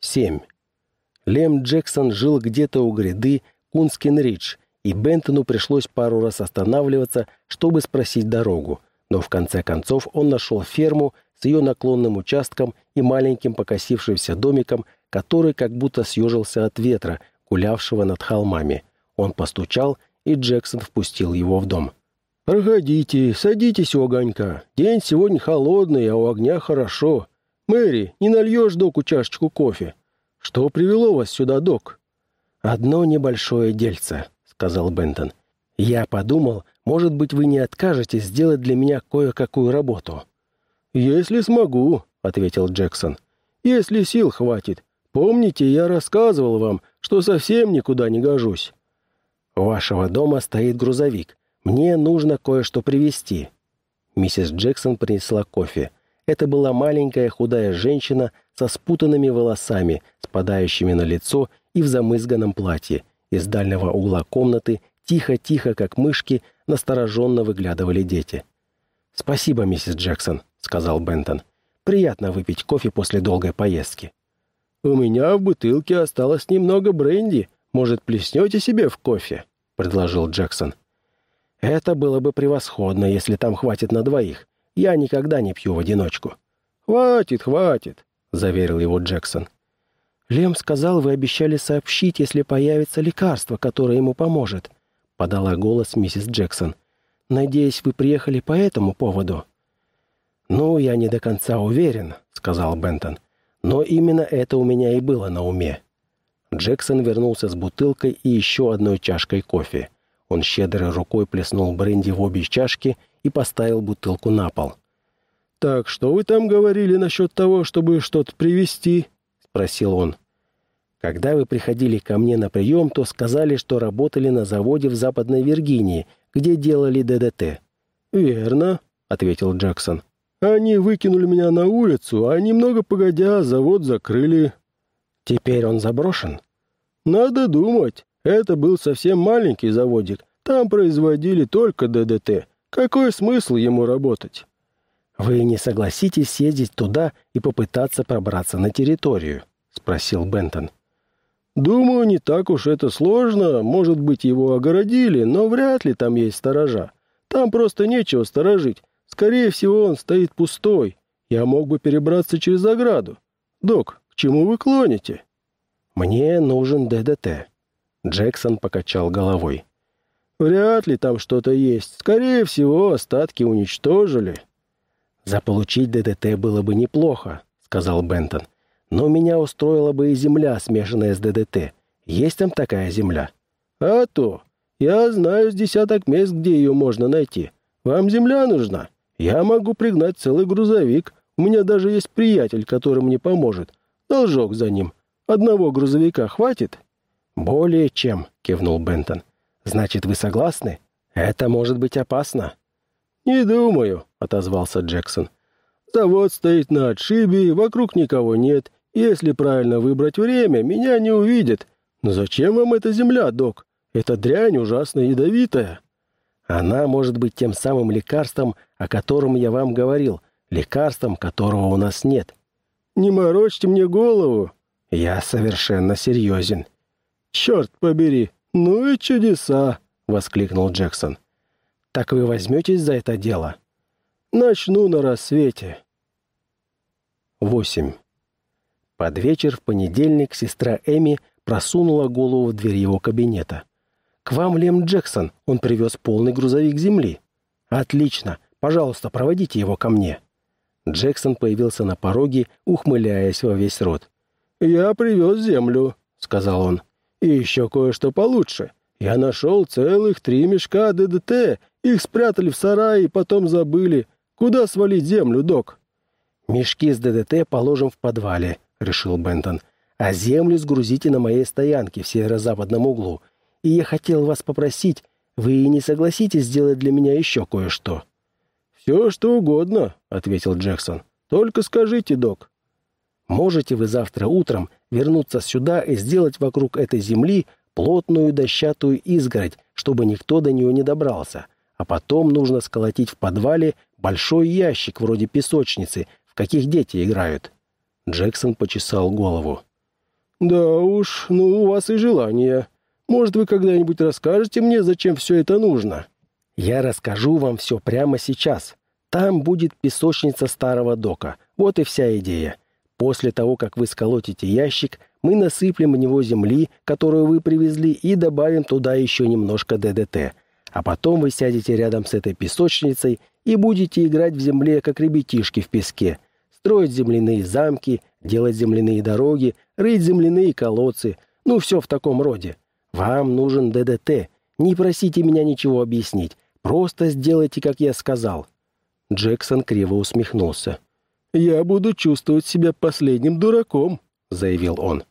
7. Лем Джексон жил где-то у гряды Кунскин-Ридж, и Бентону пришлось пару раз останавливаться, чтобы спросить дорогу. Но в конце концов он нашел ферму с ее наклонным участком и маленьким покосившимся домиком, который как будто съежился от ветра, гулявшего над холмами. Он постучал, и Джексон впустил его в дом. «Проходите, садитесь у огонька. День сегодня холодный, а у огня хорошо. Мэри, не нальешь доку чашечку кофе? Что привело вас сюда, док?» «Одно небольшое дельце», — сказал Бентон. «Я подумал, может быть, вы не откажетесь сделать для меня кое-какую работу». «Если смогу», — ответил Джексон. «Если сил хватит. Помните, я рассказывал вам, что совсем никуда не гожусь. Вашего дома стоит грузовик. Мне нужно кое-что привезти». Миссис Джексон принесла кофе. Это была маленькая худая женщина со спутанными волосами, спадающими на лицо и в замызганном платье. Из дальнего угла комнаты, тихо-тихо, как мышки, настороженно выглядывали дети. «Спасибо, миссис Джексон», — сказал Бентон. «Приятно выпить кофе после долгой поездки». «У меня в бутылке осталось немного бренди. Может, плеснете себе в кофе?» — предложил Джексон. «Это было бы превосходно, если там хватит на двоих. Я никогда не пью в одиночку». «Хватит, хватит», — заверил его Джексон. «Лем сказал, вы обещали сообщить, если появится лекарство, которое ему поможет», — подала голос миссис Джексон. «Надеюсь, вы приехали по этому поводу?» «Ну, я не до конца уверен», — сказал Бентон. «Но именно это у меня и было на уме». Джексон вернулся с бутылкой и еще одной чашкой кофе. Он щедрой рукой плеснул бренди в обе чашки и поставил бутылку на пол. «Так, что вы там говорили насчет того, чтобы что-то привезти?» — спросил он. «Когда вы приходили ко мне на прием, то сказали, что работали на заводе в Западной Виргинии, где делали ДДТ». «Верно», — ответил Джексон. «Они выкинули меня на улицу, а немного погодя завод закрыли». «Теперь он заброшен?» «Надо думать. Это был совсем маленький заводик. Там производили только ДДТ. Какой смысл ему работать? Вы не согласитесь съездить туда и попытаться пробраться на территорию? Спросил Бентон. Думаю, не так уж это сложно. Может быть, его огородили, но вряд ли там есть сторожа. Там просто нечего сторожить. Скорее всего, он стоит пустой. Я мог бы перебраться через ограду. Док, чему вы клоните? Мне нужен ДДТ. Джексон покачал головой. «Вряд ли там что-то есть. Скорее всего, остатки уничтожили». «Заполучить ДДТ было бы неплохо», — сказал Бентон. «Но меня устроила бы и земля, смешанная с ДДТ. Есть там такая земля?» «А то. Я знаю с десяток мест, где ее можно найти. Вам земля нужна? Я могу пригнать целый грузовик. У меня даже есть приятель, который мне поможет. Должок за ним. Одного грузовика хватит?» «Более чем», — кивнул Бентон. «Значит, вы согласны? Это может быть опасно». «Не думаю», — отозвался Джексон. «Завод стоит на отшибе, вокруг никого нет. Если правильно выбрать время, меня не увидят. Но зачем вам эта земля, док? Эта дрянь ужасно ядовитая». «Она может быть тем самым лекарством, о котором я вам говорил, лекарством, которого у нас нет». «Не морочьте мне голову». «Я совершенно серьезен». «Черт побери! Ну и чудеса!» — воскликнул Джексон. «Так вы возьметесь за это дело?» «Начну на рассвете». 8. Под вечер в понедельник сестра Эми просунула голову в дверь его кабинета. «К вам Лем Джексон, он привез полный грузовик земли». «Отлично, пожалуйста, проводите его ко мне». Джексон появился на пороге, ухмыляясь во весь рот. «Я привез землю», — сказал он. И еще кое-что получше. Я нашел целых три мешка ДДТ. Их спрятали в сарае и потом забыли. Куда свалить землю, док?» «Мешки с ДДТ положим в подвале», — решил Бентон. «А землю сгрузите на моей стоянке в северо-западном углу. И я хотел вас попросить, вы не согласитесь сделать для меня еще кое-что?» «Все, что угодно», — ответил Джексон. «Только скажите, док». Можете вы завтра утром вернуться сюда и сделать вокруг этой земли плотную дощатую изгородь, чтобы никто до нее не добрался. А потом нужно сколотить в подвале большой ящик вроде песочницы, в каких дети играют. Джексон почесал голову. «Да уж, ну у вас и желание. Может, вы когда-нибудь расскажете мне, зачем все это нужно?» «Я расскажу вам все прямо сейчас. Там будет песочница старого дока. Вот и вся идея. После того, как вы сколотите ящик, мы насыплем в него земли, которую вы привезли, и добавим туда еще немножко ДДТ. А потом вы сядете рядом с этой песочницей и будете играть в земле, как ребятишки в песке. Строить земляные замки, делать земляные дороги, рыть земляные колодцы. Ну, все в таком роде. Вам нужен ДДТ. Не просите меня ничего объяснить. Просто сделайте, как я сказал». Джексон криво усмехнулся. «Я буду чувствовать себя последним дураком», — заявил он.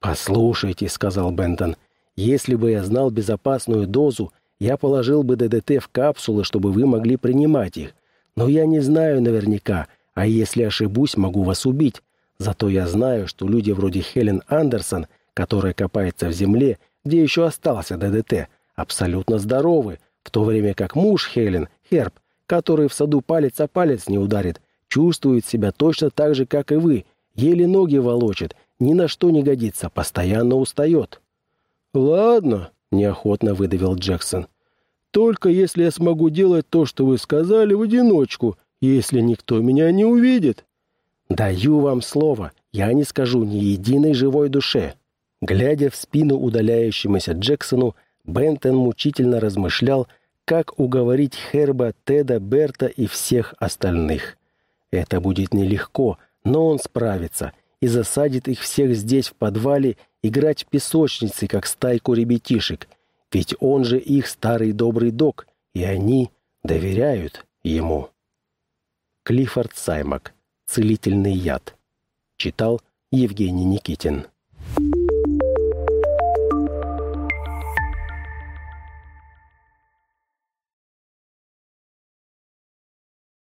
«Послушайте», — сказал Бентон, — «если бы я знал безопасную дозу, я положил бы ДДТ в капсулы, чтобы вы могли принимать их. Но я не знаю наверняка, А если ошибусь, могу вас убить. Зато я знаю, что люди вроде Хелен Андерсон, которая копается в земле, где еще остался ДДТ, абсолютно здоровы, в то время как муж Хелен, Херб, который в саду палец о палец не ударит, чувствует себя точно так же, как и вы, еле ноги волочит, ни на что не годится, постоянно устает. «Ладно», — неохотно выдавил Джексон. «Только если я смогу делать то, что вы сказали, в одиночку, если никто меня не увидит». «Даю вам слово, я не скажу ни единой живой душе». Глядя в спину удаляющемуся Джексону, Бентон мучительно размышлял, как уговорить Херба, Теда, Берта и всех остальных. Это будет нелегко, но он справится и засадит их всех здесь в подвале играть в песочницы, как стайку ребятишек, ведь он же их старый добрый док, и они доверяют ему. Клиффорд Саймак. Целительный яд. Читал Евгений Никитин.